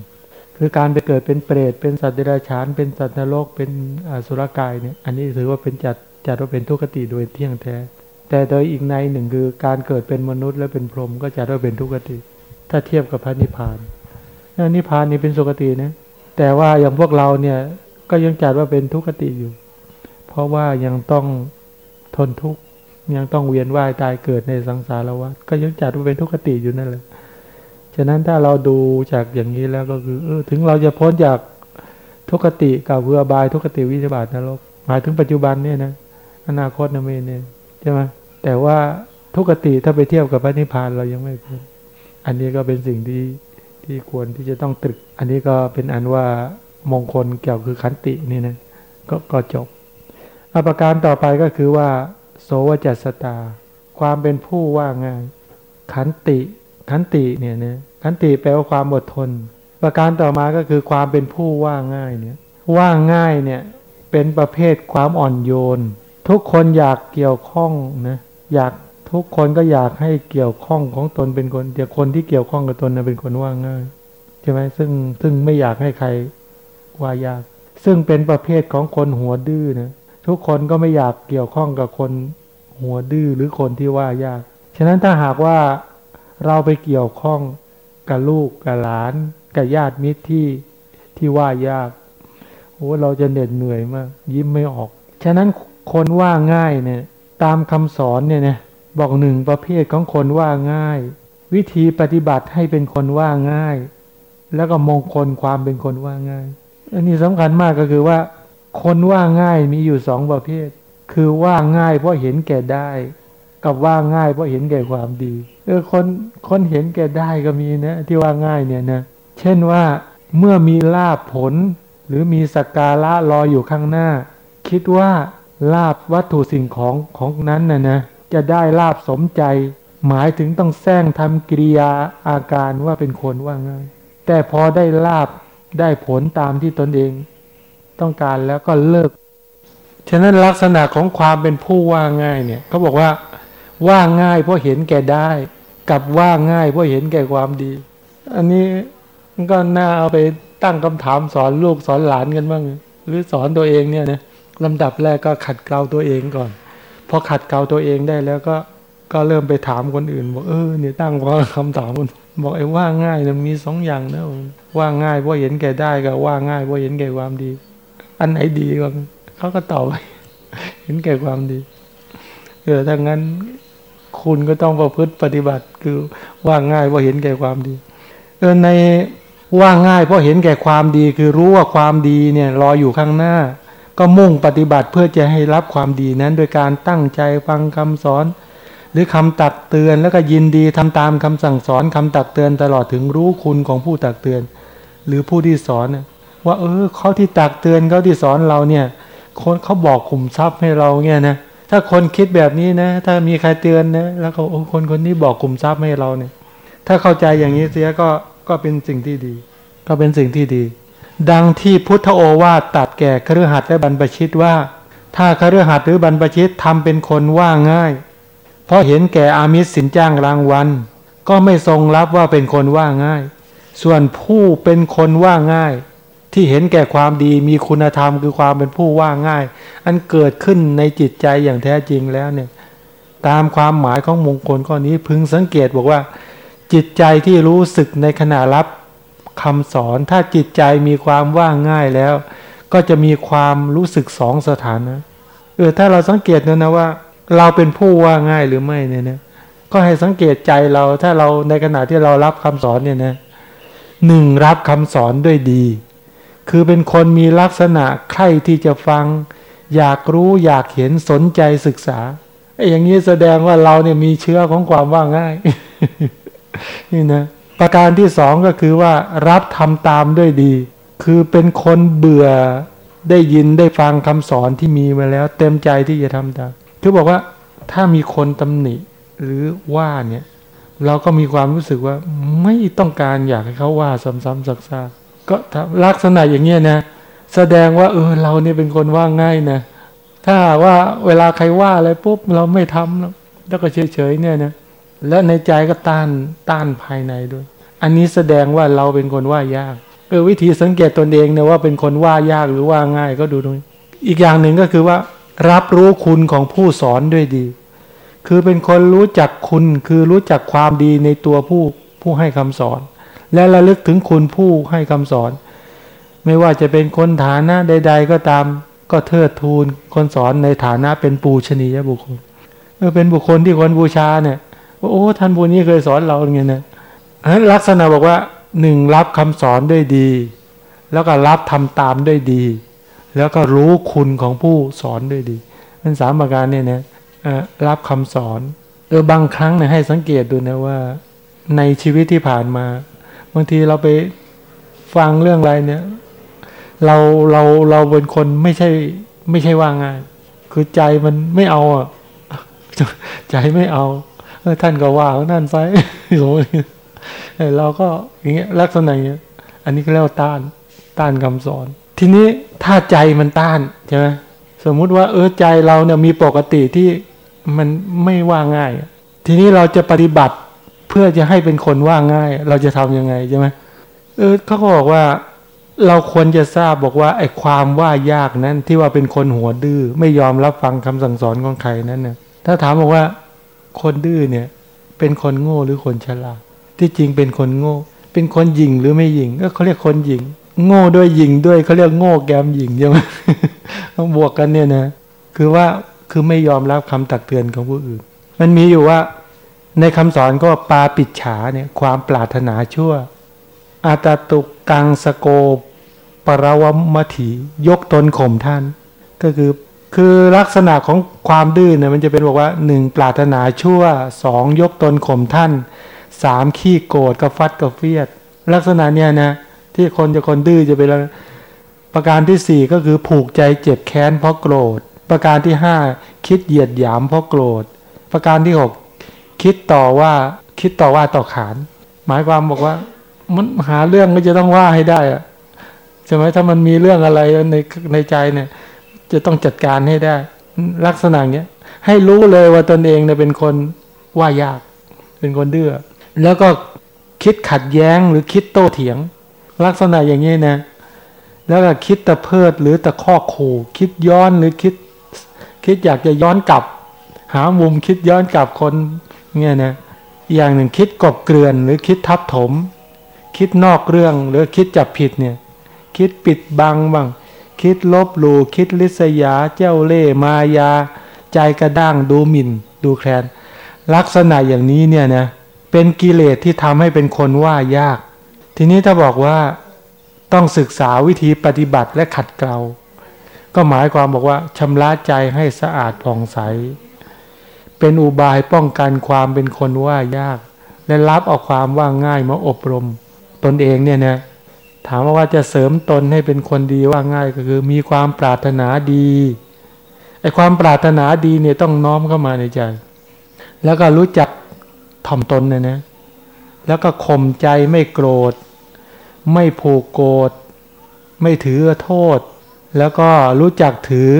คือการไปเกิดเป็นเปรตเป็นสัตว์เดรัจฉาน เป็นสัตว์นรกเป็นสุรกายเนี่ยอันนี้ถือว่าเป็นจัดจัดว่าเป็นทุกขติโดยเที่ยงแท้ แต่โดยอีกในหนึ่งคือการเกิดเป็นมนุษย์และเป็นพรหมก็จัดว่าเป็นทุกขติ ถ้าเทียบกับพระนิพพานนนิพพานนี่เป็นสุคตินะแต่ว่าอย่างพวกเราเนี่ยก็ยังจัดว่าเป็นทุกขติอยู่ เพราะว่ายังต้องทนทุกข์ยังต้องเวียนว่ายตายเกิดในสังสารวัฏก็ยังจัดว่าเป็นทุกขติอยู่นั่นแหละ ฉะนั้นถ้าเราดูจากอย่างนี้แล้วก็คือเออถึงเราจะพ้นจากทุกขติกับเวอบายทุกขติวิบาตนรกหมายถึงปัจจุบันเนี่ยนะอนาคตนะเมเนี่ยใช่ไหมแต่ว่าทุกขติถ้าไปเทียบกับพระนิพพานเรายังไม่พ้นอันนี้ก็เป็นสิ่งที่ที่ควรที่จะต้องตรึก อันนี้ก็เป็นอันว่ามงคลเกี่ยวคือขันตินี่นะก็ก็จบอประการต่อไปก็คือว่า โสวจัสตา ความเป็นผู้ว่าง่ายขันติ ขันติเนี่ยนะขันติแปลว่าความอดทน ประการต่อมาก็คือความเป็นผู้ว่าง่ายเนี่ยว่าง่ายเนี่ยเป็นประเภทความอ่อนโยน ทุกคนอยากเกี่ยวข้องนะอยากทุกคนก็อยากให้เกี่ยวข้องของตนเป็นคนแต่คนที่เกี่ยวข้องกับตนนะเป็นคนว่าง่ายใช่ไหมซึ่งซึ่งไม่อยากให้ใครว่ายาก ซึ่งเป็นประเภทของคนหัวดื้อนะทุกคนก็ไม่อยากเกี่ยวข้องกับคนหัวดื้อหรือคนที่ว่ายาก ฉะนั้นถ้าหากว่า เราไปเกี่ยวข้องกับลูกกับหลานกับญาติมิตรที่ที่ว่ายากโอ้เราจะเหน็ดเหนื่อยมาก ยิ้มไม่ออก ฉะนั้นคนว่าง่ายเนี่ย ตามคำสอนเนี่ยนะบอกหนึ่งประเภทของคนว่าง่าย วิธีปฏิบัติให้เป็นคนว่าง่าย แล้วก็มงคลความเป็นคนว่าง่าย อันนี้สำคัญมากก็คือว่า คนว่าง่ายมีอยู่สองประเภท คือว่าง่ายเพราะเห็นแก่ได้ กับว่าง่ายเพราะเห็นแก่ความดีเออคนคนเห็นแก่ได้ก็มีนะ ที่ว่าง่ายเนี่ยนะเช่นว่าเมื่อมีลาบผล หรือมีสักการะรออยู่ข้างหน้า คิดว่าลาบวัตถุสิ่งของของนั้นน่ะนะจะได้ลาบสมใจ หมายถึงต้องแซงทำกิริยาอาการว่าเป็นคนว่าง่าย แต่พอได้ลาบได้ผลตามที่ตนเอง ต้องการแล้วก็เลิก ฉะนั้นลักษณะของความเป็นผู้ว่าง่ายเนี่ยเขาบอกว่า ว่าง่ายเพราะเห็นแก่ได้ กับว่าง่ายเพราะเห็นแก่ความดี อันนี้ก็น่าเอาไปตั้งคำถามสอนลูกสอนหลานกันบ้างหรือสอนตัวเองเนี่ยนะลำดับแรกก็ขัดเกลาตัวเองก่อนพอขัดเกลาตัวเองได้แล้วก็ก็เริ่มไปถามคนอื่น บอกเออเนี่ยตั้งว่าคำถามคนบอกไอ้ว่าง่ายนะมีสองอย่างนะว่าง่ายเพราะเห็นแก่ได้กับว่าง่ายเพราะเห็นแก่ความดี อันไหนดีกว่าเขาก็ตอบไปเห็นแก่ความดีเออถ้างั้น คุณก็ต้องประพฤติปฏิบัติคือว่าง่ายเพราะเห็นแก่ความดีเออในว่าง่ายเพราะเห็นแก่ความดีคือรู้ว่าความดีเนี่ยรออยู่ข้างหน้า ก็มุ่งปฏิบัติเพื่อจะให้รับความดีนั้น โดยการตั้งใจฟังคำสอน หรือคำตักเตือนแล้วก็ยินดีทำตามคำสั่งสอนคำตักเตือนตลอดถึงรู้คุณของผู้ตักเตือน หรือผู้ที่สอนว่าเออเขาที่ตักเตือนเขาที่สอนเราเนี่ยคนเขาบอกขุมทรัพย์ให้เราเนี่ยนะ ถ้าคนคิดแบบนี้นะ ถ้ามีใครเตือนนะ แล้วเขาโอ้คนคนนี้บอกขุมทรัพย์ให้เราเนี่ย ถ้าเข้าใจอย่างนี้เสียก็ก็เป็นสิ่งที่ดี ก็เป็นสิ่งที่ดี ดังที่พุทธโอวาทตัดแก่ครือหัดและบรรพชิตว่า ถ้าครือหัดหรือบรรพชิตทำเป็นคนว่าง่าย เพราะเห็นแก่อามิสสินจ้างรางวัลก็ไม่ทรงรับว่าเป็นคนว่าง่าย ส่วนผู้เป็นคนว่าง่าย ที่เห็นแก่ความดีมีคุณธรรมคือความเป็นผู้ว่าง่าย อันเกิดขึ้นในจิตใจอย่างแท้จริงแล้วเนี่ย ตามความหมายของมงคลข้อนี้พึงสังเกตบอกว่า จิตใจที่รู้สึกในขณะรับคำสอน ถ้าจิตใจมีความว่าง่ายแล้ว ก็จะมีความรู้สึกสองสถานะเออถ้าเราสังเกตนะนะว่า เราเป็นผู้ว่าง่ายหรือไม่เนี่ยนะก็ให้สังเกตใจเราถ้าเราในขณะที่เรารับคำสอนเนี่ยนะหนึ่งรับคำสอนด้วยดี คือเป็นคนมีลักษณะใคร่ที่จะฟัง อยากรู้อยากเห็นสนใจศึกษาไอ้อย่างนี้แสดงว่าเราเนี่ยมีเชื้อของความว่าง่าย นี่นะประการที่สองก็คือว่า รับทำตามด้วยดี คือเป็นคนเบื่อได้ยินได้ฟังคำสอนที่มีมาแล้ว เต็มใจที่จะทำตามคือบอกว่าถ้ามีคนตำหนิ หรือว่าเนี่ย เราก็มีความรู้สึกว่าไม่ต้องการอยากให้เขาว่าซ้ำๆซักๆ ก็ลักษณะอย่างเงี้ยนะแสดงว่า เออ เราเนี่ยเป็นคนว่าง่ายนะถ้าว่าเวลาใครว่าอะไรปุ๊บเราไม่ทำแล้วก็เฉยๆเนี่ยนะและในใจก็ต้านต้านภายในด้วย อันนี้แสดงว่าเราเป็นคนว่ายากเออวิธีสังเกตตนเองเนี่ยว่าเป็นคนว่ายากหรือว่าง่ายก็ดูตรงนี้อีกอย่างหนึ่งก็คือว่า รับรู้คุณของผู้สอนด้วยดี คือเป็นคนรู้จักคุณคือรู้จักความดีในตัวผู้ผู้ให้คำสอน และระลึกถึงคุณผู้ให้คำสอน ไม่ว่าจะเป็นคนฐานะใด ๆ ก็ตามก็เทิดทูนคนสอนในฐานะเป็นปูชนียบุคคลเออเป็นบุคคลที่คนบูชาเนี่ยว่าโอ้ท่านผู้นี้เคยสอนเราอย่างเงี้ยนะลักษณะบอกว่าหนึ่งรับคำสอนด้วยดี แล้วก็รับทำตามด้วยดี แล้วก็รู้คุณของผู้สอนด้วยดีนั่นสามประการเนี่ยนะรับคำสอนเออบางครั้งเนี่ยให้สังเกตดูนะว่า ในชีวิตที่ผ่านมา บางทีเราไปฟังเรื่องอะไรเนี่ย เราเราเราเป็นคนไม่ใช่ ไม่ใช่ว่าง่ายคือใจมันไม่เอาอะใจไม่เอาท่านก็ว่าท่านไซเราก็อย่างเงี้ยลักษณะอย่างเงี้ยอันนี้ก็เรียกว่าต้านต้านคำสอน ทีนี้ถ้าใจมันต้านใช่ไหมสมมุติว่าเออใจเราเนี่ยมีปกติที่มันไม่ว่าง่าย ทีนี้เราจะปฏิบัติ พื่อจะให้เป็นคนว่าง่าย เราจะทํำยังไงใช่ไหมเออเขาก็บอกว่า เราควรจะทราบบอกว่าไอ้ความว่ายากนั้นที่ว่าเป็นคนหัวดื้อไม่ยอมรับฟังคำสั่งสอนของใครนั้นเนี่ยถ้าถามบอกว่าคนดื้อเนี่ย เป็นคนโง่หรือคนฉลาดที่จริงเป็นคนโง่ เป็นคนหยิงหรือไม่หยิงก็เขาเรียกคนหยิง โง่ด้วยหยิงด้วยเขาเรียกโง่แกมหยิงใช่ไหมต้องบวกกันเนี่ยนะคือว่าคือไม่ยอมรับคำตักเตือนของผู้อื่น มันมีอยู่ว่า ในคำสอนก็ปาปิดฉาเนี่ยความปรารถนาชั่ว อาตาตุกังสโกปรวมถียกตนข่มท่าน ก็คือคือลักษณะของความดื้อเนี่ยมันจะเป็นบอกว่าหนึ่งปรารถนาชั่วสองยกตนข่มท่านสามขี้โกรธกระฟัดกระเฟียด ลักษณะเนี่ยนะที่คนจะคนดื้อจะเป็นประการที่สี่ก็คือผูกใจเจ็บแค้นเพราะโกรธ ประการที่ห้าคิดเหยียดหยามเพราะโกรธ ประการที่หก คิดต่อว่าคิดต่อว่าต่อขาน หมายความบอกว่า มันหาเรื่องก็จะต้องว่าให้ได้อะใช่ไหมถ้ามันมีเรื่องอะไรในในใจเนี่ย จะต้องจัดการให้ได้ ลักษณะเนี้ยให้รู้เลยว่าตนเองเนี่ยเป็นคนว่ายาก เป็นคนดื้อแล้วก็คิดขัดแย้งหรือคิดโต้เถียง ลักษณะอย่างนี้นะแล้วก็คิดตะเพิดหรือตะข้อขู่คิดย้อนหรือคิด คิดอยากจะย้อนกลับ หามุมคิดย้อนกลับคน เนี่ยนะอย่างหนึ่งคิดกบเกลื่อนหรือคิดทับถม คิดนอกเรื่องหรือคิดจับผิดเนี่ยคิดปิดบังบ้าง คิดลบหลู่คิดลิษยาเจ้าเล่มายา ใจกระด้างดูหมิ่น ดูแคลน ลักษณะอย่างนี้เนี่ยนะเป็นกิเลสที่ทำให้เป็นคนว่ายาก ทีนี้ถ้าบอกว่าต้องศึกษาวิธีปฏิบัติและขัดเกลา ก็หมายความบอกว่าชำระใจให้สะอาดผ่องใส เป็นอุบายป้องกันความเป็นคนว่ายาก และรับเอาความว่าง่ายมาอบรม ตนเองเนี่ยนะถามว่าจะเสริมตนให้เป็นคนดีว่าง่ายก็คือ มีความปรารถนาดีไอ้ความปรารถนาดีเนี่ยต้องน้อมเข้ามาในใจ แล้วก็รู้จักถ่อมตนเนี่ยนะแล้วก็ข่มใจไม่โกรธ ไม่ผูกโกรธ ไม่ถือโทษ แล้วก็รู้จักถือ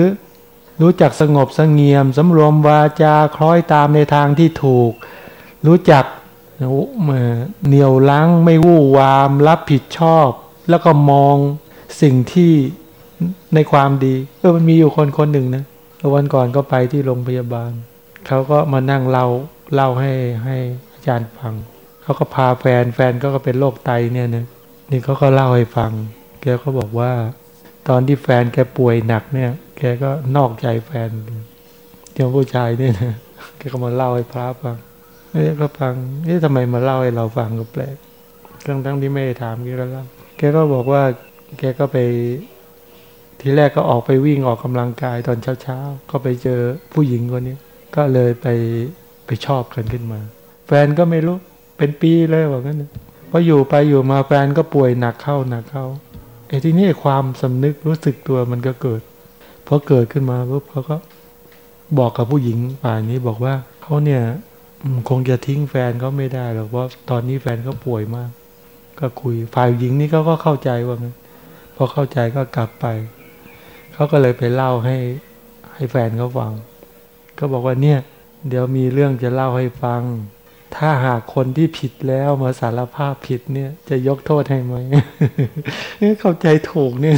รู้จักสงบสงเงียมสำรวมวาจาคล้อยตามในทางที่ถูก รู้จักเหนียวลังไม่วู่วามรับผิดชอบ แล้วก็มองสิ่งที่ในความดีเออมันมีอยู่คนคนหนึ่งนะวันก่อนก็ไปที่โรงพยาบาลเขาก็มานั่งเล่าเล่าให้ให้อาจารย์ฟังเขาก็พาแฟนแฟนก็ก็เป็นโรคไตเนี่ยนะนี่เขาก็เล่าให้ฟังแกก็บอกว่า ตอนที่แฟนแกป่วยหนักเนี่ย แกก็นอกใจแฟนเจ้าผู้ชายเนี่ยนะแกก็มาเล่าให้พระฟังเอ้ก็ฟังนี่ทำไมมาเล่าให้เราฟังก็แปลกทั้งทั้งที่ไม่ได้ถามแกก็เล่าแกก็บอกว่า แกก็ไป ทีแรกก็ออกไปวิ่งออกกำลังกายตอนเช้าๆก็ไปเจอผู้หญิงคนนี้ก็เลยไปไปชอบกันขึ้นมา แฟนก็ไม่รู้เป็นปีเลยว่างั้นพออยู่ไปอยู่มาแฟนก็ป่วยหนักเข้าหนักเข้าไอ้ที่นี่ความสำนึกรู้สึกตัวมันก็เกิด พอเกิดขึ้นมาปุ๊บเขาก็บอกกับผู้หญิงป่านนี้บอกว่าเขาเนี่ยคงจะทิ้งแฟนเขาไม่ได้หรอกเพราะตอนนี้แฟนเขาป่วยมาก ก็คุยฝ่ายหญิงนี่เขาก็เข้าใจว่างั้นพอเข้าใจก็กลับไปเขาก็เลยไปเล่าให้ให้แฟนเขาฟัง ก็บอกว่าเนี่ย เดี๋ยวมีเรื่องจะเล่าให้ฟัง ถ้าหากคนที่ผิดแล้วมาสารภาพผิดเนี่ย จะยกโทษให้ไหมเข้าใจถูกเนี่ย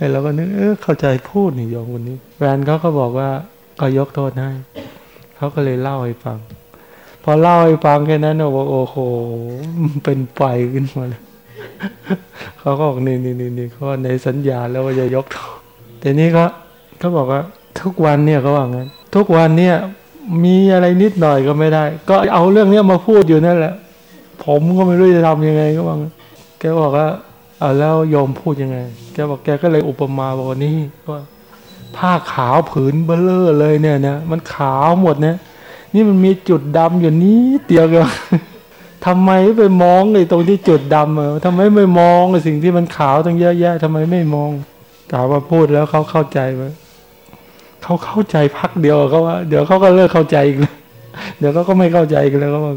ไอ้เราก็นึกเออเข้าใจพูดนี่โยมคนนี้แฟนเขาก็บอกว่าก็ยกโทษให้เขาก็เลยเล่าให้ฟัง พอเล่าให้ฟังแค่นั้นบอกโอ้โหเป็นไฟขึ้นมาเลยเขาก็บอกนี่นี่นี่นี่เขาในสัญญาแล้วว่าจะยกโทษแต่นี้ก็เขาบอกว่าทุกวันเนี่ยเขาว่างั้น ทุกวันเนี่ยมีอะไรนิดหน่อยก็ไม่ได้ ก็เอาเรื่องเนี้ยมาพูดอยู่นั่นแหละ ผมก็ไม่รู้จะทำยังไงก็ว่างั้นแกบอกว่า เอาแล้วโยมพูดยังไง แกบอกแกก็เลยอุปมาบอกว่านี่ว่าผ้าขาวผืนเบลเลอร์เลยเนี่ยนะมันขาวหมดเนี่ยนี่มันมีจุดดำอยู่นี้เดียวกันทำไมไปมองไอ้ตรงที่จุดดำเออทำไมไม่มองไอ้สิ่งที่มันขาวตั้งเยอะแยะทำไมไม่มองถามว่าพูดแล้วเขาเข้าใจไหมเขาเข้าใจพักเดียวเขาว่า เดี๋ยวเขาก็เลิกเข้าใจอีกแล้วเดี๋ยวเขาก็ไม่เข้าใจกันแล้วก็ว่า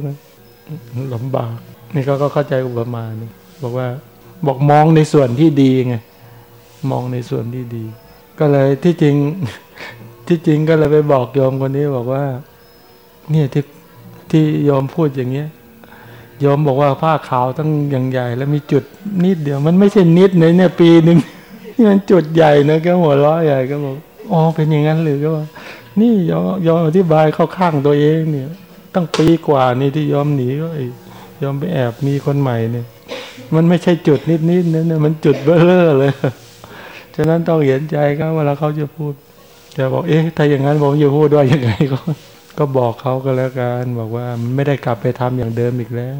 ลำบากนี่เขาก็เข้าใจอุปมาเนี่ยบอกว่า บอกมองในส่วนที่ดีไงมองในส่วนที่ดี ก็เลยที่จริงที่จริงก็เลยไปบอกโยมคนนี้บอกว่า เนี่ยที่ที่ยอมพูดอย่างเงี้ยยอมบอกว่าผ้าขาวตั้งอย่างใหญ่ แล้วมีจุดนิดเดียว มันไม่ใช่นิดเลยเนี่ยปีหนึ่งนี่มันจุดใหญ่นะแกหัวเราะใหญ่ก็บอกอ๋อเป็นอย่างนั้นหรือก็ว่า นี่ยอมยอมอธิบายเข้าข้างตัวเองเนี่ย ตั้งปีกว่านี่ที่ยอมหนีก็ยอมไปแอบมีคนใหม่เนี่ย มันไม่ใช่จุดนิดนิดนะเนี่ยมันจุดเบ้อเลยฉะนั้นต้องเห็นใจเขาเวลาเขาจะพูดจะบอกเอ๊ะถ้าอย่างนั้นผมจะพูดด้วยยังไงก็ก็บอกเขาก็แล้วกันบอกว่าไม่ได้กลับไปทำอย่างเดิมอีกแล้ว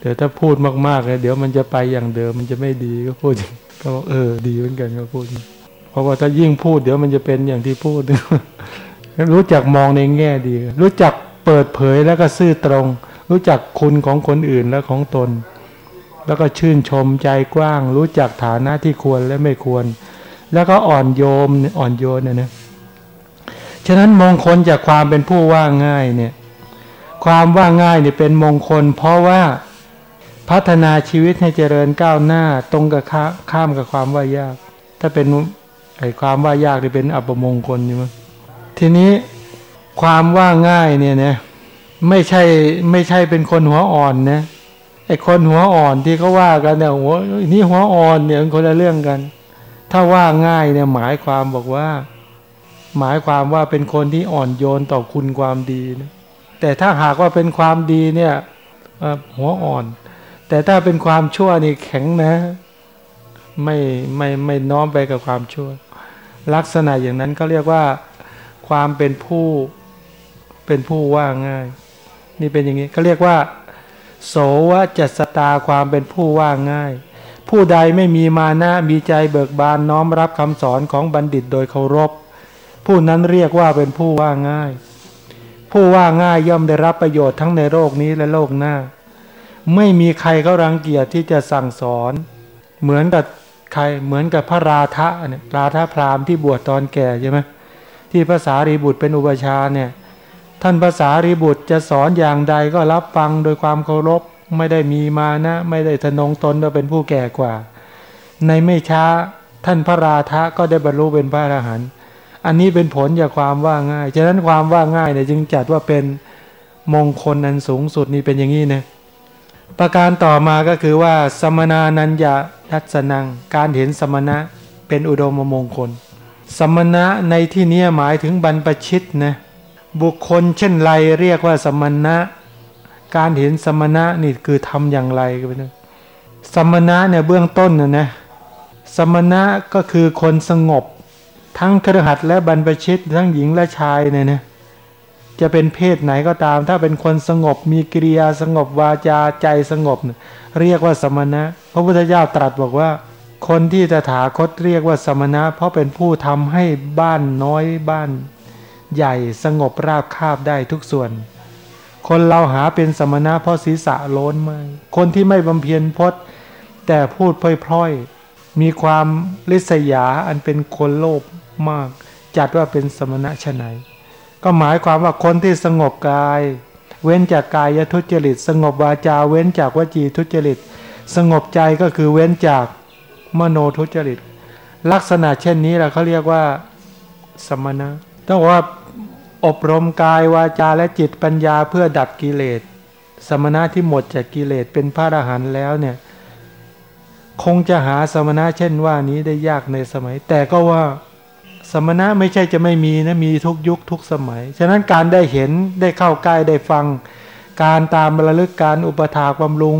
เดี๋ยวถ้าพูดมากๆเลยเดี๋ยวมันจะไปอย่างเดิมมันจะไม่ดีก็พูดก็บอกเออ ดีเหมือนกันก็พูด เพราะว่าถ้ายิ่งพูดเดี๋ยวมันจะเป็นอย่างที่พูดรู้จักมองในแง่ดี รู้จักเปิดเผยแล้วก็ซื่อตรง รู้จักคุณของคนอื่นและของตน แล้วก็ชื่นชมใจกว้าง รู้จักฐานะที่ควรและไม่ควร แล้วก็อ่อนโยมอ่อนโยนเนี่ยนะฉะนั้นมงคลจากความเป็นผู้ว่าง่ายเนี่ยความว่าง่ายเนี่ยเป็นมงคล เพราะว่าพัฒนาชีวิตให้เจริญก้าวหน้าตรงกับข้ามกับความว่ายาก ถ้าเป็นไอ้ความว่ายากนี่เป็นอัปมงคลใช่ไหมทีนี้ความว่าง่ายเนี่ยนะไม่ใช่ไม่ใช่เป็นคนหัวอ่อนนะ ไอ้คนหัวอ่อนที่เขาว่ากันเนี่ยหัวนี่หัวอ่อนเนี่ยคนละเรื่องกัน ถ้าว่าง่ายเนี่ยหมายความบอกว่า หมายความว่าเป็นคนที่อ่อนโยนต่อคุณความดีนะแต่ถ้าหากว่าเป็นความดีเนี่ยหัวอ่อน แต่ถ้าเป็นความชั่วนี่แข็งนะ ไม่ไม่ไม่น้อมไปกับความชั่ว ลักษณะอย่างนั้นก็เรียกว่าความเป็นผู้เป็นผู้ว่าง่าย นี่เป็นอย่างนี้เขาเรียกว่า โสวจัสตาความเป็นผู้ว่าง่าย ผู้ใดไม่มีมานะมีใจเบิกบานน้อมรับคำสอนของบัณฑิตโดยเคารพ ผู้นั้นเรียกว่าเป็นผู้ว่าง่าย ผู้ว่าง่ายย่อมได้รับประโยชน์ทั้งในโลกนี้และโลกหน้า ไม่มีใครเขารังเกียจที่จะสั่งสอน เหมือนกับใครเหมือนกับพระราธะเนี่ยราธะพราหมณ์ที่บวชตอนแก่ใช่ไหมที่ภาษารีบุตรเป็นอุปชาเนี่ย ท่านภาษารีบุตรจะสอนอย่างใดก็รับฟังโดยความเคารพไม่ได้มีมานะ ไม่ได้ทนงตนว่าเป็นผู้แก่กว่า ในไม่ช้าท่านพระราธะก็ได้บรรลุเป็นพระอรหันต์อันนี้เป็นผลจากความว่าง่ายฉะนั้นความว่าง่ายเนี่ยจึงจัดว่าเป็นมงคลอันสูงสุดนี่เป็นอย่างนี้นะประการต่อมาก็คือว่าสมนานัญญาทัศนัง การเห็นสมณะเป็นอุดมมงคล สมณะในที่นี้หมายถึงบรรพชิตนะ บุคคลเช่นไรเรียกว่าสมณะ การเห็นสมณะนี่คือทำอย่างไรกันนะสมณะเนี่ยเบื้องต้นนะนะสมณะก็คือคนสงบ ทั้งครหัสและบรรพชิตทั้งหญิงและชายเนี่ยนะจะเป็นเพศไหนก็ตาม ถ้าเป็นคนสงบมีกิริยาสงบวาจาใจสงบ เรียกว่าสมณะ พระพุทธเจ้าตรัสบอกว่า คนที่ตถาคตเรียกว่าสมณะ เพราะเป็นผู้ทำให้บ้านน้อยบ้าน ใหญ่สงบราบคาบได้ทุกส่วน คนเราหาเป็นสมณะเพราะศีรษะโล้นไม่คนที่ไม่บำเพ็ญพจน์ แต่พูดพล่อยๆ มีความลิษยาอันเป็นคนโลภมาก จัดว่าเป็นสมณะชนไหน ก็หมายความว่าคนที่สงบกาย เว้นจากกายทุจริต สงบวาจาเว้นจากวจีทุจริต สงบใจก็คือเว้นจากมโนทุจริต ลักษณะเช่นนี้เราเขาเรียกว่าสมณะต้องว่า อบรมกายวาจาและจิตปัญญาเพื่อดับกิเลส สมณะที่หมดจากกิเลสเป็นพระอรหันต์แล้วเนี่ยคงจะหาสมณะเช่นว่านี้ได้ยากในสมัย แต่ก็ว่าสมณะไม่ใช่จะไม่มีนะมีทุกยุคทุกสมัย ฉะนั้นการได้เห็นได้เข้าใกล้ได้ฟัง การตามระลึกการอุปถากบำรุง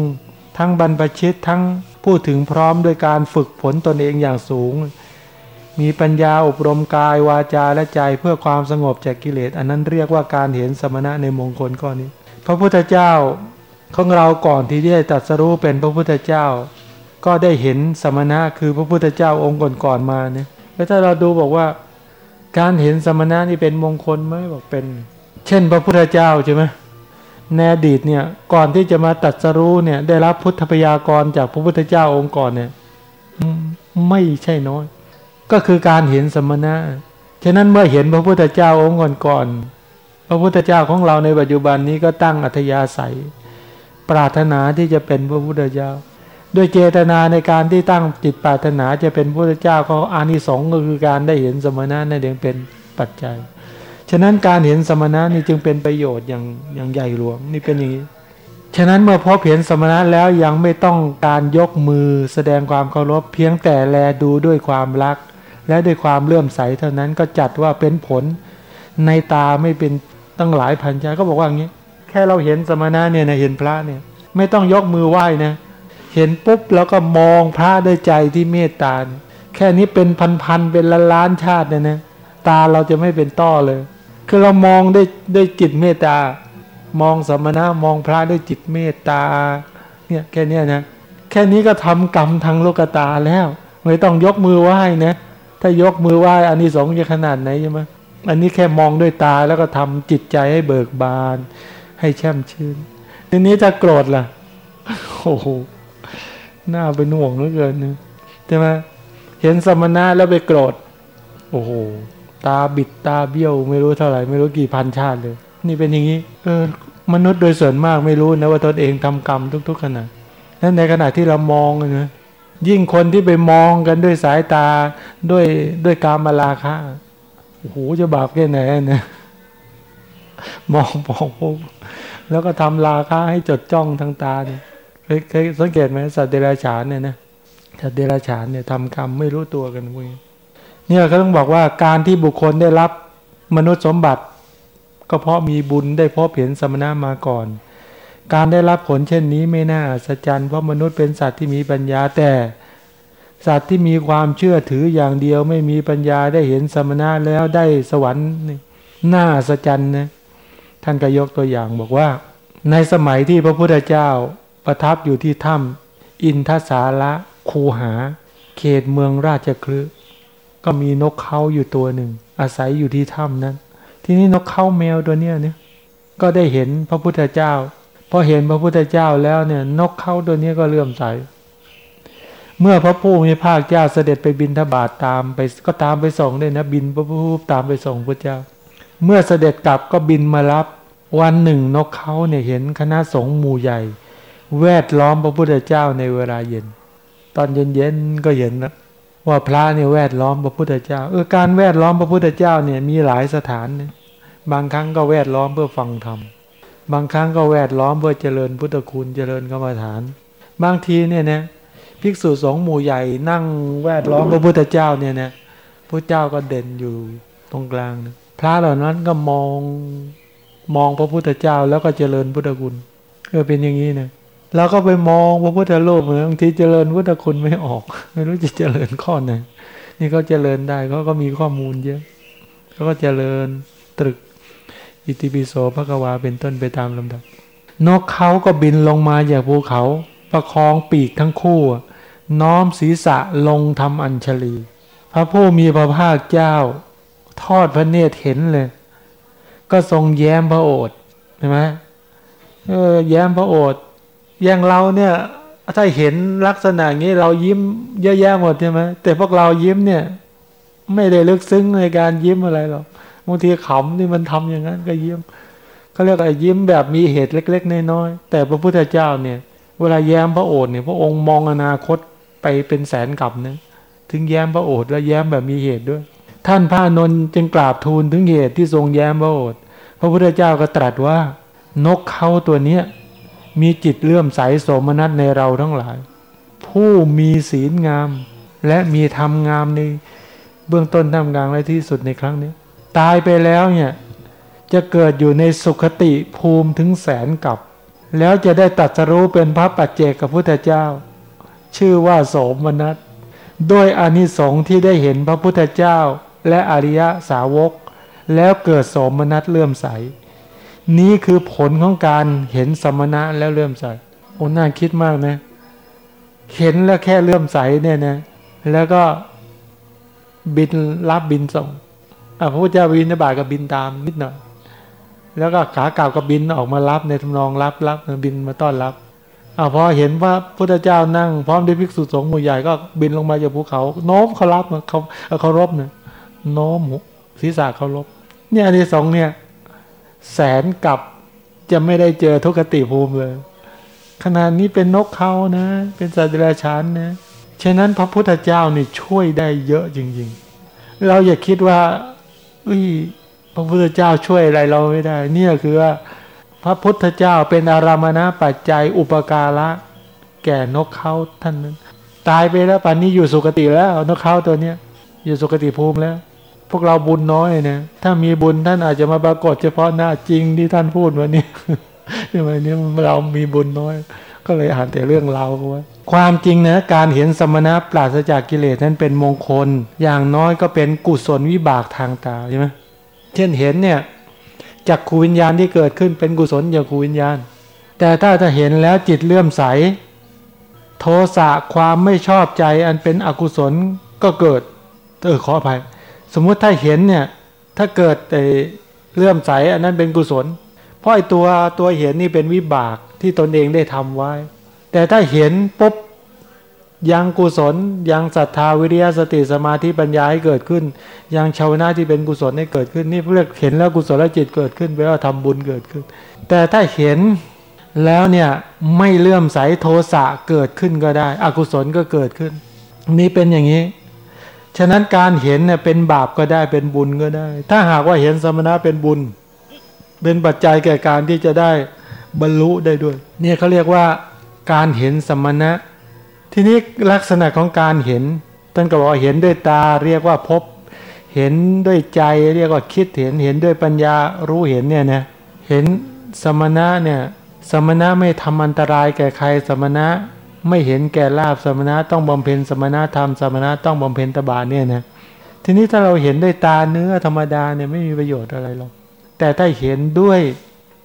ทั้งบรรพชิตทั้งพูดถึงพร้อมด้วยการฝึกฝนตนเองอย่างสูง มีปัญญาอบรมกายวาจาและใจเพื่อความสงบจากกิเลส อันนั้นเรียกว่าการเห็นสมณะในมงคลข้อนี้ พระพุทธเจ้าของเราก่อนที่ได้ตัดสรู้เป็นพระพุทธเจ้า ก็ได้เห็นสมณะคือพระพุทธเจ้าองค์ก่อนๆมาเนี่ยแล้วถ้าเราดูบอกว่า การเห็นสมณะนี่เป็นมงคลไหมบอกเป็น เช่น พระพุทธเจ้าใช่ไหมในอดีตเนี่ยก่อนที่จะมาตัดสรู้เนี่ยได้รับพุทธพยากรจากพระพุทธเจ้าองค์ก่อนเนี่ยไม่ใช่น้อย ก็คือการเห็นสมณะ ฉะนั้นเมื่อเห็นพระพุทธเจ้าองค์ก่อนๆพระพุทธเจ้าของเราในปัจจุบันนี้ก็ตั้งอัธยาศัย ปรารถนาที่จะเป็นพระพุทธเจ้า ด้วยเจตนาในการที่ตั้งจิตปรารถนาจะเป็นพระพุทธเจ้าเขาอานิสงส์ก็คือการได้เห็นสมณะนั่นเองเป็นปัจจัย ฉะนั้นการเห็นสมณะนี่จึงเป็นประโยชน์อย่างอย่างใหญ่หลวงนี่เป็นอย่างนี้ฉะนั้นเมื่อพบเห็นสมณะแล้วยังไม่ต้องการยกมือแสดงความเคารพเพียงแต่แลดูด้วยความรัก และด้วยความเลื่อมใสเท่านั้นก็จัดว่าเป็นผล ในตาไม่เป็นตั้งหลายพันชาก็บอกว่าอย่างนี้ แค่เราเห็นสมณะเนี่ยนะเห็นพระเนี่ย ไม่ต้องยกมือไหว้นะเห็นปุ๊บแล้วก็มองพระด้วยใจที่เมตตาแค่นี้เป็นพันๆเป็นล้านล้านชาติเนี่ยนะตาเราจะไม่เป็นต้อเลย คือเรามองได้ด้วยจิตเมตตามองสมณะมองพระด้วยจิตเมตตาเนี่ยแค่นี้นะแค่นี้ก็ทำกรรมทางโลกตาแล้ว ไม่ต้องยกมือไหว้นะ ถ้ายกมือไหว้อานิสงส์จะขนาดไหนใช่ไหมอันนี้แค่มองด้วยตาแล้วก็ทำจิตใจให้เบิกบาน ให้แช่มชื่น ทีนี้จะโกรธล่ะ โอ้โหน่าเป็นห่วงเหลือเกินนะใช่ไหมเห็นสมณะแล้วไปโกรธ โอ้โห ตาบิดตาเบี้ยว ไม่รู้เท่าไหร่ ไม่รู้กี่พันชาติเลย นี่เป็นอย่างนี้ เออ มนุษย์โดยส่วนมากไม่รู้นะว่าตนเองทำกรรมทุก ๆขณะนั้นในขณะที่เรามองนะ ยิ่งคนที่ไปมองกันด้วยสายตาด้วยด้วยการมาลาคะโอ้โหจะบาปแค่ไหนเนะมองมองปุ๊บแล้วก็ทำราคาให้จดจ้องทางตาเนี่ยเคยเคยสังเกตไหมสัตว์เดรัจฉานเนี่ยนะสัตว์เดรัจฉานเนี่ยทำกรรมไม่รู้ตัวกันพวกนี้เนี่ยเขาต้องบอกว่าการที่บุคคลได้รับมนุษย์สมบัติ ก็เพราะมีบุญได้พบเห็นสมณะมาก่อน การได้รับผลเช่นนี้ไม่น่าอัศจรรย์เพราะมนุษย์เป็นสัตว์ที่มีปัญญาแต่ สัตว์ที่มีความเชื่อถืออย่างเดียวไม่มีปัญญาได้เห็นสมณะแล้วได้สวรรค์น่าอัศจรรย์นะท่านก็ยกตัวอย่างบอกว่า ในสมัยที่พระพุทธเจ้าประทับอยู่ที่ถ้ำอินทสาระคูหา เขตเมืองราชคลึก็มีนกเขาอยู่ตัวหนึ่ง อาศัยอยู่ที่ถ้ำนั้น ทีนี้นกเขาแมวตัวเนี้ยเนี่ยก็ได้เห็นพระพุทธเจ้า พอเห็นพระพุทธเจ้าแล้วเนี่ย นกเขาตัวนี้ก็เลื่อมใส เมื่อพระผู้มีภาคเจ้าเสด็จไปบินทบาทตามไปก็ตามไปส่งด้วยนะ บินพระผู้ตามไปส่งพระเจ้า เมื่อเสด็จกลับก็บินมารับวันหนึ่งนกเขาเนี่ยเห็นคณะสงฆ์หมู่ใหญ่ แวดล้อมพระพุทธเจ้าในเวลาเย็น ตอนเย็นๆก็เห็นนะว่าพระเนี่ยแวดล้อมพระพุทธเจ้าเออการแวดล้อมพระพุทธเจ้าเนี่ยมีหลายสถานนะบางครั้งก็แวดล้อมเพื่อฟังธรรม บางครั้งก็แวดล้อมเพื่อเจริญพุทธคุณเจริญกรรมฐาน บางทีเนี่ยนะภิกษุสงฆ์หมู่ใหญ่นั่งแวดล้อมพระพุทธเจ้าเนี่ยนะพระเจ้าก็เด่นอยู่ตรงกลางนะพระเหล่านั้นก็มองมองพระพุทธเจ้าแล้วก็เจริญพุทธคุณเออเป็นอย่างนี้นะเราก็ไปมองพระพุทธรูปบางทีเจริญพุทธคุณไม่ออก ไม่รู้จะเจริญข้อไหนนี่เขาเจริญได้เขาก็มีข้อมูลเยอะเขาก็เจริญตรึก อิติปิโสพระกวาเป็นต้นไปตามลำดับ นกเขาก็บินลงมาจากภูเขา ประคองปีกทั้งคู่ น้อมศีรษะลงทำอัญชลี พระผู้มีพระภาคเจ้า ทอดพระเนตรเห็นเลย ก็ทรงแย้มพระโอษฐ์ใช่ไหมเออแย้มพระโอษฐ์อย่างเราเนี่ยถ้าเห็นลักษณะงนี้เรายิ้มเยอะแยะหมดใช่ไหมแต่พวกเรายิ้มเนี่ย ไม่ได้ลึกซึ้งในการยิ้มอะไรหรอก บางทีขำนี่มันทำอย่างนั้น ก็ยิ้มเขาเรียกอะไรยิ้มแบบมีเหตุเล็ก ๆ น้อยๆแต่พระพุทธเจ้าเนี่ย เวลาแย้มพระโอษฐ์เนี่ยพระองค์มองอนาคตไปเป็นแสนกับนะถึงแย้มพระโอษฐ์แล้วแย้มแบบมีเหตุด้วย ท่านพระนนท์จึงกราบทูลถึงเหตุที่ทรงแย้มพระโอษฐ์พระพุทธเจ้าก็ตรัสว่า นกเขาตัวเนี้ยมีจิตเลื่อมใสโสมนัสในเราทั้งหลาย ผู้มีศีลงาม และมีธรรมงามในเบื้องต้นท่ามกลางและที่สุดในครั้งนี้ ตายไปแล้วเนี่ยจะเกิดอยู่ในสุขติภูมิถึงแสนกับ แล้วจะได้ตัดสรู้เป็นพระปัจเจกกับพุทธเจ้า ชื่อว่าโสมนัสด้วยอนิสงส์ที่ได้เห็นพระพุทธเจ้าและอริยสาวก แล้วเกิดโสมนัตเลื่อมใส นี้คือผลของการเห็นสมณะแล้วเลื่อมใสโอ้น่าคิดมากนะ เห็นแล้วแค่เลื่อมใสเนี่ยนะแล้วก็บินรับบินส่ง พระพุทธเจ้าบินบาทก็บินตามนิดหน่อยแล้วก็ขาเก่าก็บินออกมารับในทำนองรับรับบินมาต้อนรับอาพอเห็นว่าพุทธเจ้านั่งพร้อมด้วยภิกษุสงฆ์หมู่ใหญ่ก็บินลงมาจากภูเขา โน้มเขารับเขาเขารบเนี่ยโน้มศีรษะเขารบเนี่ยที่สองเนี่ย แสนกับจะไม่ได้เจอทุกขติภูมิเลยขนาดนี้เป็นนกเขานะ เป็นสัตว์เดรัจฉานนะฉะนั้นพระพุทธเจ้านี่ช่วยได้เยอะจริง ๆ เราอย่าคิดว่า อุ้ยพระพุทธเจ้าช่วยอะไรเราไม่ได้ เนี่ยคือว่าพระพุทธเจ้าเป็นอารามณปัจจัยอุปการะ แก่นกเขาท่านนั้นตายไปแล้วป่านนี้อยู่สุคติแล้วนกเขาตัวเนี้ยอยู่สุคติภูมิแล้ว พวกเราบุญน้อยเนี่ยถ้ามีบุญท่านอาจจะมาปรากฏเฉพาะหน้าจริงที่ท่านพูดวันนี้ใช่ไหมเนี่ยเรามีบุญน้อย ก็เลยอ่านแต่เรื่องเราไว้ ความจริงนะการเห็นสมณะปราศจากกิเลสนั้นเป็นมงคล อย่างน้อยก็เป็นกุศลวิบากทางตาใช่ไหมเช่นเห็นเนี่ยจากขูวิญญาณที่เกิดขึ้นเป็นกุศลจากขูวิญญาณ แต่ถ้าถ้าเห็นแล้วจิตเลื่อมใส โทสะความไม่ชอบใจอันเป็นอกุศลก็เกิดเออขออภัย สมมุติถ้าเห็นเนี่ยถ้าเกิดไอ้เลื่อมใสอันนั้นเป็นกุศล เพราะไอตัวตัวเห็นนี่เป็นวิบากที่ตนเองได้ทำไว้ แต่ถ้าเห็นปุ๊บยังกุศลยังศรัทธาวิริยะสติสมาธิปัญญาให้เกิดขึ้น ยังชาวนาที่เป็นกุศลให้เกิดขึ้น นี่เรียกเห็นแล้วกุศลจิตเกิดขึ้นแปลว่าทำบุญเกิดขึ้น แต่ถ้าเห็นแล้วเนี่ยไม่เลื่อมใสโทสะเกิดขึ้นก็ได้ อกุศลก็เกิดขึ้น นี่เป็นอย่างนี้ ฉะนั้นการเห็นเนี่ยเป็นบาปก็ได้เป็นบุญก็ได้ ถ้าหากว่าเห็นสมณะเป็นบุญ เป็นปัจจัยแก่การที่จะได้บรรลุได้ด้วย เนี่ยเขาเรียกว่า การเห็นสมณะ ทีนี้ลักษณะของการเห็นท่านก็บอกเห็นด้วยตาเรียกว่าพบ เห็นด้วยใจเรียกว่าคิดเห็นเห็นด้วยปัญญารู้เห็นเนี่ยนะเห็นสมณะเนี่ยสมณะไม่ทำอันตรายแก่ใครสมณะไม่เห็นแก่ลาบสมณะต้องบำเพ็ญสมณะธรรมสมณะต้องบำเพ็ญตบะเนี่ยนะทีนี้ถ้าเราเห็นด้วยตาเนื้อธรรมดาเนี่ยไม่มีประโยชน์อะไรหรอกแต่ถ้าเห็นด้วย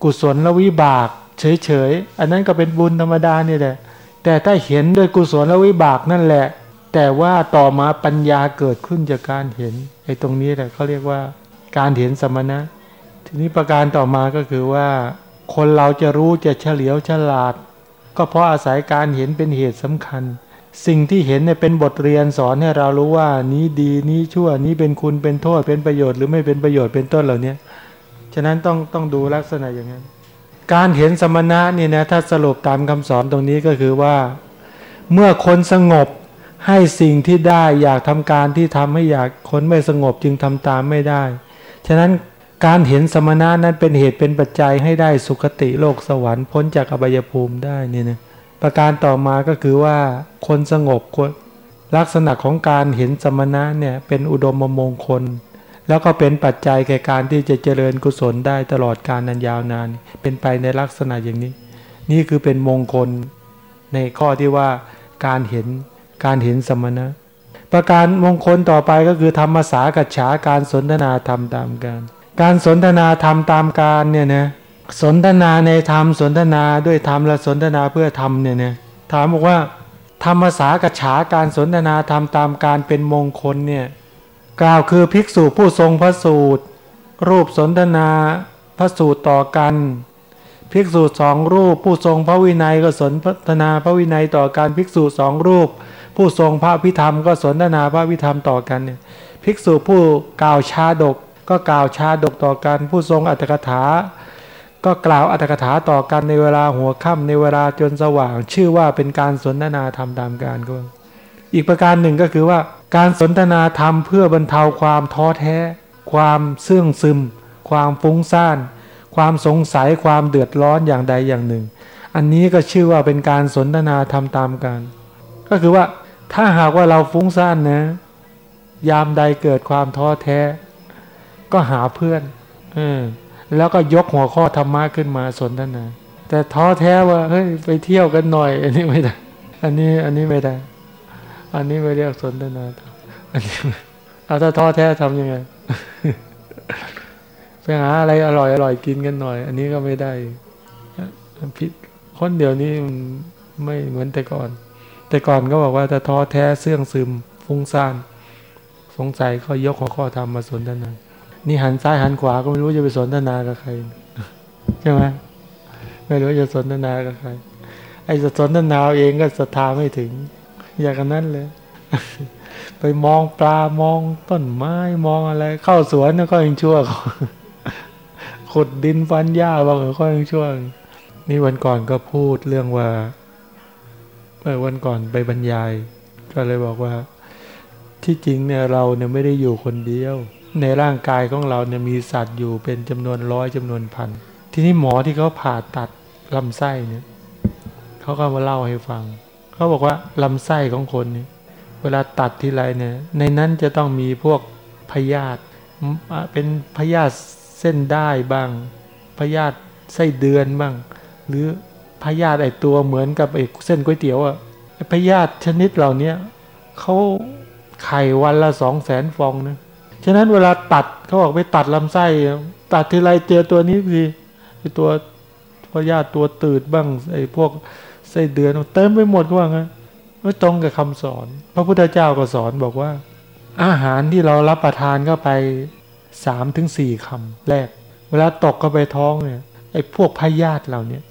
กุศลลวิบาก เฉยๆ อันนั้นก็เป็นบุญธรรมดาเนี่ยแหละ แต่ถ้าเห็นด้วยกุศลและวิบากนั่นแหละ แต่ว่าต่อมาปัญญาเกิดขึ้นจากการเห็นไอ้ตรงนี้แหละเขาเรียกว่าการเห็นสมณะ ทีนี้ประการต่อมาก็คือว่า คนเราจะรู้จะเฉลียวฉลาด ก็เพราะอาศัยการเห็นเป็นเหตุสำคัญ สิ่งที่เห็นเนี่ยเป็นบทเรียนสอนให้เรารู้ว่านี้ดีนี้ชั่วนี้เป็นคุณเป็นโทษเป็นประโยชน์หรือไม่เป็นประโยชน์เป็นต้นเหล่านี้ฉะนั้นต้องต้องดูลักษณะอย่างนั้น การเห็นสมณะนี่นะถ้าสรุปตามคำสอนตรงนี้ก็คือว่า เมื่อคนสงบให้สิ่งที่ได้อยากทำการที่ทำให้อยากคนไม่สงบจึงทำตามไม่ได้ ฉะนั้นการเห็นสมณะนั้นเป็นเหตุเป็นปัจจัยให้ได้สุคติโลกสวรรค์พ้นจากอบายภูมิได้เนี่ยนะประการต่อมาก็คือว่าคนสงบคนลักษณะของการเห็นสมณะเนี่ยเป็นอุดมมงคล แล้วก็เป็นปัจจัยแก่การที่จะเจริญกุศลได้ตลอดการนันยาวนาน เป็นไปในลักษณะอย่างนี้ นี่คือเป็นมงคลในข้อที่ว่าการเห็นการเห็นสมณะ ประการมงคลต่อไปก็คือธรรมสากัจฉาการสนทนาธรรมตามการ การสนทนาธรรมตามการเนี่ยนะสนทนาในธรรมสนทนาด้วยธรรมและสนทนาเพื่อธรรมเนี่ยนะถามบอกว่า ธรรมสากัจฉาการสนทนาธรรมตามการเป็นมงคลเนี่ย กล่าวคือภิกษุผู้ทรงพระสูตร รูปสนทนาพระสูตรต่อกัน ภิกษุสองรูปผู้ทรงพระวินัยก็สนทนาพระวินัยต่อการภิกษุสองรูป ผู้ทรงพระพิธรรมก็สนทนาพระพิธรรมต่อกันเนี่ยภิกษุผู้กล่าวชาดก ก็กล่าวชาดกต่อกัน ผู้ทรงอัตถกถา ก็กล่าวอัตถกถาต่อกันในเวลาหัวค่ำในเวลาจนสว่าง ชื่อว่าเป็นการสนทนาธรรมตามการก็อีกประการหนึ่งก็คือว่า การสนทนาธรรมเพื่อบรรเทาความท้อแท้ ความเสื่องซึม ความฟุ้งซ่าน ความสงสัยความเดือดร้อนอย่างใดอย่างหนึ่ง อันนี้ก็ชื่อว่าเป็นการสนทนาธรรมตามกัน ก็คือว่าถ้าหากว่าเราฟุ้งซ่านนะ ยามใดเกิดความท้อแท้ ก็หาเพื่อนอแล้วก็ยกหัวข้อธรรมะขึ้นมาสนทนา แต่ท้อแท้ว่าเฮ้ยไปเที่ยวกันหน่อย อันนี้ไม่ได้ อันนี้อันนี้ไม่ได้ อันนี้ไม่เรียกสนทนาอันนี้เอาถ้าท้อแท้ทำยังไงไปหาอะไรอร่อยอร่อยกินกันหน่อย อันนี้ก็ไม่ได้พิษคนเดี๋ยวนี้ไม่เหมือนแต่ก่อน แต่ก่อนก็บอกว่าถ้าท้อแท้เสื่องซึมฟุ้งซ่านสงสัยก็ยกหัวข้อธรรมมาสนทนานี่หันซ้ายหันขวาก็ไม่รู้จะไปสนทนากับใครใช่ไหมไม่รู้จะสนทนากับใครไอ้สนทนาเองก็ศรัทธาไม่ถึง อย่างนั้นเลย ไปมองปลามองต้นไม้มองอะไร เข้าสวนก็ยังชั่วขุดดินฟันหญ้าบางก็ยังชั่วนี่วันก่อนก็พูดเรื่องว่าเมื่อวันก่อนไปบรรยาย ก็เลยบอกว่า ที่จริงเนี่ยเราเนี่ยไม่ได้อยู่คนเดียว ในร่างกายของเราเนี่ยมีสัตว์อยู่เป็นจำนวนร้อยจำนวนพันทีนี้หมอที่เขาผ่าตัดลำไส้เนี่ยเขาก็มาเล่าให้ฟัง เขาบอกว่าลำไส้ของคนนี่เวลาตัดทีไรเนี่ย ในนั้นจะต้องมีพวกพยาธิเป็นพยาธิเส้นได้บ้าง พยาธิไส้เดือนบ้าง หรือพยาธิไอตัวเหมือนกับไอเส้นก๋วยเตี๋ยวอะพยาธิชนิดเหล่านี้เขาไข่วันละสองแสนฟองนะฉะนั้นเวลาตัดเขาบอกไปตัดลำไส้ตัดทีไรเจอตัวนี้พี่ไอตัวพยาธิตัวตืดบ้างไอพวก ไส้เดือนเต็มไปหมดว่างั้นไม่ตรงกับคำสอน พระพุทธเจ้าก็สอนบอกว่า อาหารที่เรารับประทานเข้าไปสามถึงสี่คำแรก เวลาตกเข้าไปท้องเนี่ยไอ้พวกพยาธิเราเนี่ย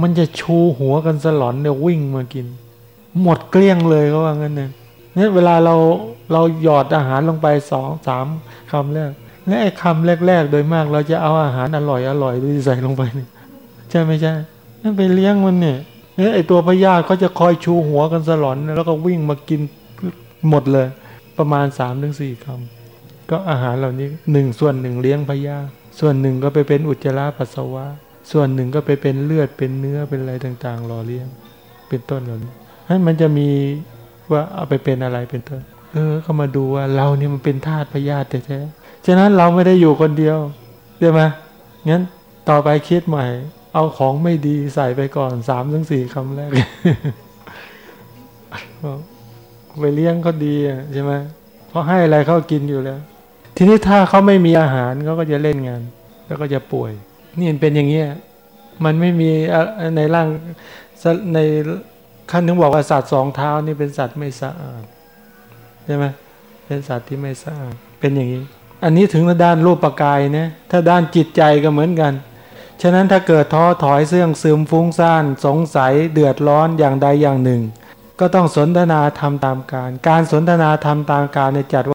มันจะชูหัวกันสลอนเนี่ยวิ่งมากิน หมดเกลี้ยงเลยก็ว่างั้นเนี่ยเนี่ยเวลาเราเราหยอดอาหารลงไปสองสามคำแรกและไอ้คำแรก ๆ โดยมากเราจะเอาอาหารอร่อยอร่อยๆใส่ลงไปเนี่ยใช่ไม่ใช่นั่นไปเลี้ยงมันเนี่ย ไอตัวพยาธิเขาจะคอยชูหัวกันสลอน แล้วก็วิ่งมากินหมดเลย ประมาณสามถึงสี่คำก็อาหารเหล่านี้หนึ่งส่วนหนึ่งเลี้ยงพยาส่วนหนึ่งก็ไปเป็นอุจจาระปัสสาวะ ส่วนหนึ่งก็ไปเป็นเลือดเป็นเนื้อเป็นอะไรต่างๆหล่อเลี้ยง เป็นต้นเหล่านี้ให้มันจะมีว่าเอาไปเป็นอะไรเป็นต้นเออก็มาดูว่าเราเนี่ยมันเป็นธาตุพยาธิแท้ๆฉะนั้นเราไม่ได้อยู่คนเดียวใช่ไหมงั้นต่อไปคิดใหม่ เอาของไม่ดีใส่ไปก่อนสามถึงสี่คำแรกไปเลี้ยงเขาดีอะใช่ไหมเพราะให้อะไรเขากินอยู่แล้ว ทีนี้ถ้าเขาไม่มีอาหารเขาก็จะเล่นงาน แล้วก็จะป่วย นี่มันเป็นอย่างเงี้ยมันไม่มีอะในร่างสในขั้นถึงบอกว่าสัตว์สองเท้านี่เป็นสัตว์ไม่สะอาดใช่ไหมเป็นสัตว์ที่ไม่สะอาดเป็นอย่างนี้ อันนี้ถึงด้านรูปกายนะถ้าด้านจิตใจก็เหมือนกัน ฉะนั้นถ้าเกิดท้อถอยเสื่องซึมฟุ้งซ่านสงสัยเดือดร้อนอย่างใดอย่างหนึ่ง ก็ต้องสนทนาทำตามการ การสนทนาทำตามการในจัดว่า